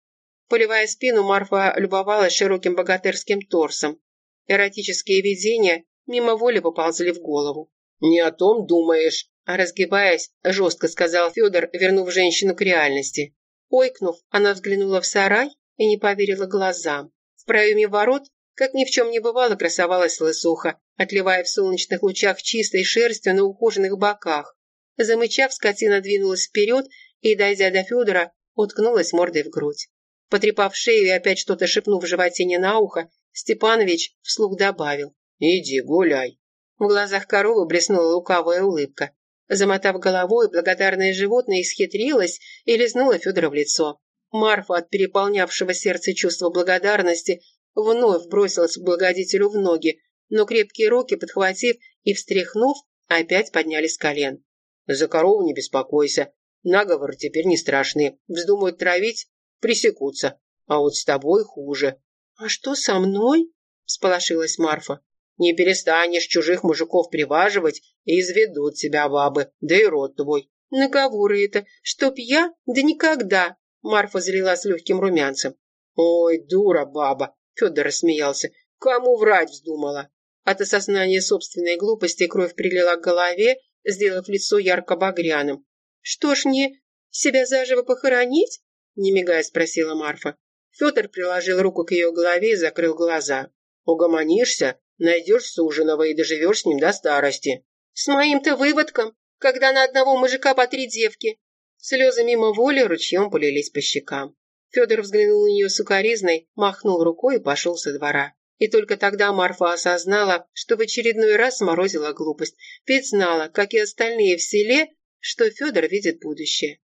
Поливая спину, Марфа любовалась широким богатырским торсом. Эротические видения мимо воли поползли в голову. «Не о том думаешь», а разгибаясь, жестко сказал Федор, вернув женщину к реальности. Ойкнув, она взглянула в сарай и не поверила глазам. В проеме ворот как ни в чем не бывало, красовалась лысуха, отливая в солнечных лучах чистой шерстью на ухоженных боках. Замычав, скотина двинулась вперед и, дойдя до Федора, уткнулась мордой в грудь. Потрепав шею и опять что-то шепнув животине на ухо, Степанович вслух добавил. «Иди, гуляй». В глазах коровы блеснула лукавая улыбка. Замотав головой, благодарное животное исхитрилось и лизнуло Федора в лицо. Марфа от переполнявшего сердце чувства благодарности вновь бросилась к благодетелю в ноги, но крепкие руки, подхватив и встряхнув, опять поднялись с колен. «За корову не беспокойся. Наговоры теперь не страшны. Вздумают травить – пресекутся. А вот с тобой хуже». «А что со мной?» – всполошилась Марфа. «Не перестанешь чужих мужиков приваживать, и изведут тебя бабы, да и род твой». «Наговоры это, чтоб я? Да никогда!» Марфа залила с легким румянцем. «Ой, дура баба!» Федор рассмеялся. «Кому врать вздумала?» От осознания собственной глупости кровь прилила к голове, сделав лицо ярко-багряным. «Что ж мне, себя заживо похоронить?» Не мигая спросила Марфа. Федор приложил руку к ее голове и закрыл глаза. «Угомонишься, найдешь суженого и доживешь с ним до старости». «С моим-то выводком, когда на одного мужика по три девки». Слезы мимо воли ручьем полились по щекам. Федор взглянул на нее сукоризной, махнул рукой и пошел со двора. И только тогда Марфа осознала, что в очередной раз сморозила глупость, ведь знала, как и остальные в селе, что Федор видит будущее.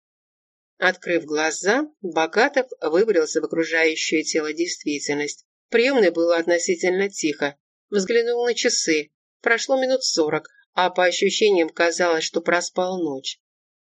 Открыв глаза, Богатов выбрался в окружающее тело действительность. В приемной было относительно тихо. Взглянул на часы. Прошло минут сорок, а по ощущениям казалось, что проспал ночь.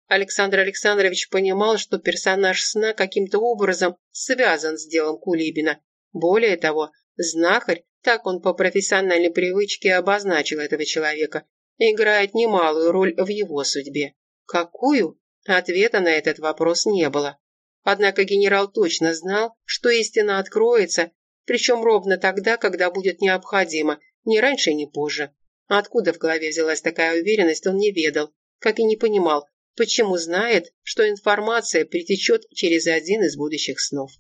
Александр Александрович понимал, что персонаж сна каким-то образом связан с делом Кулибина. Более того, знахарь, так он по профессиональной привычке обозначил этого человека, играет немалую роль в его судьбе. Какую? Ответа на этот вопрос не было. Однако генерал точно знал, что истина откроется, причем ровно тогда, когда будет необходимо, ни раньше, ни позже. Откуда в голове взялась такая уверенность, он не ведал, как и не понимал, почему знает, что информация притечет через один из будущих снов.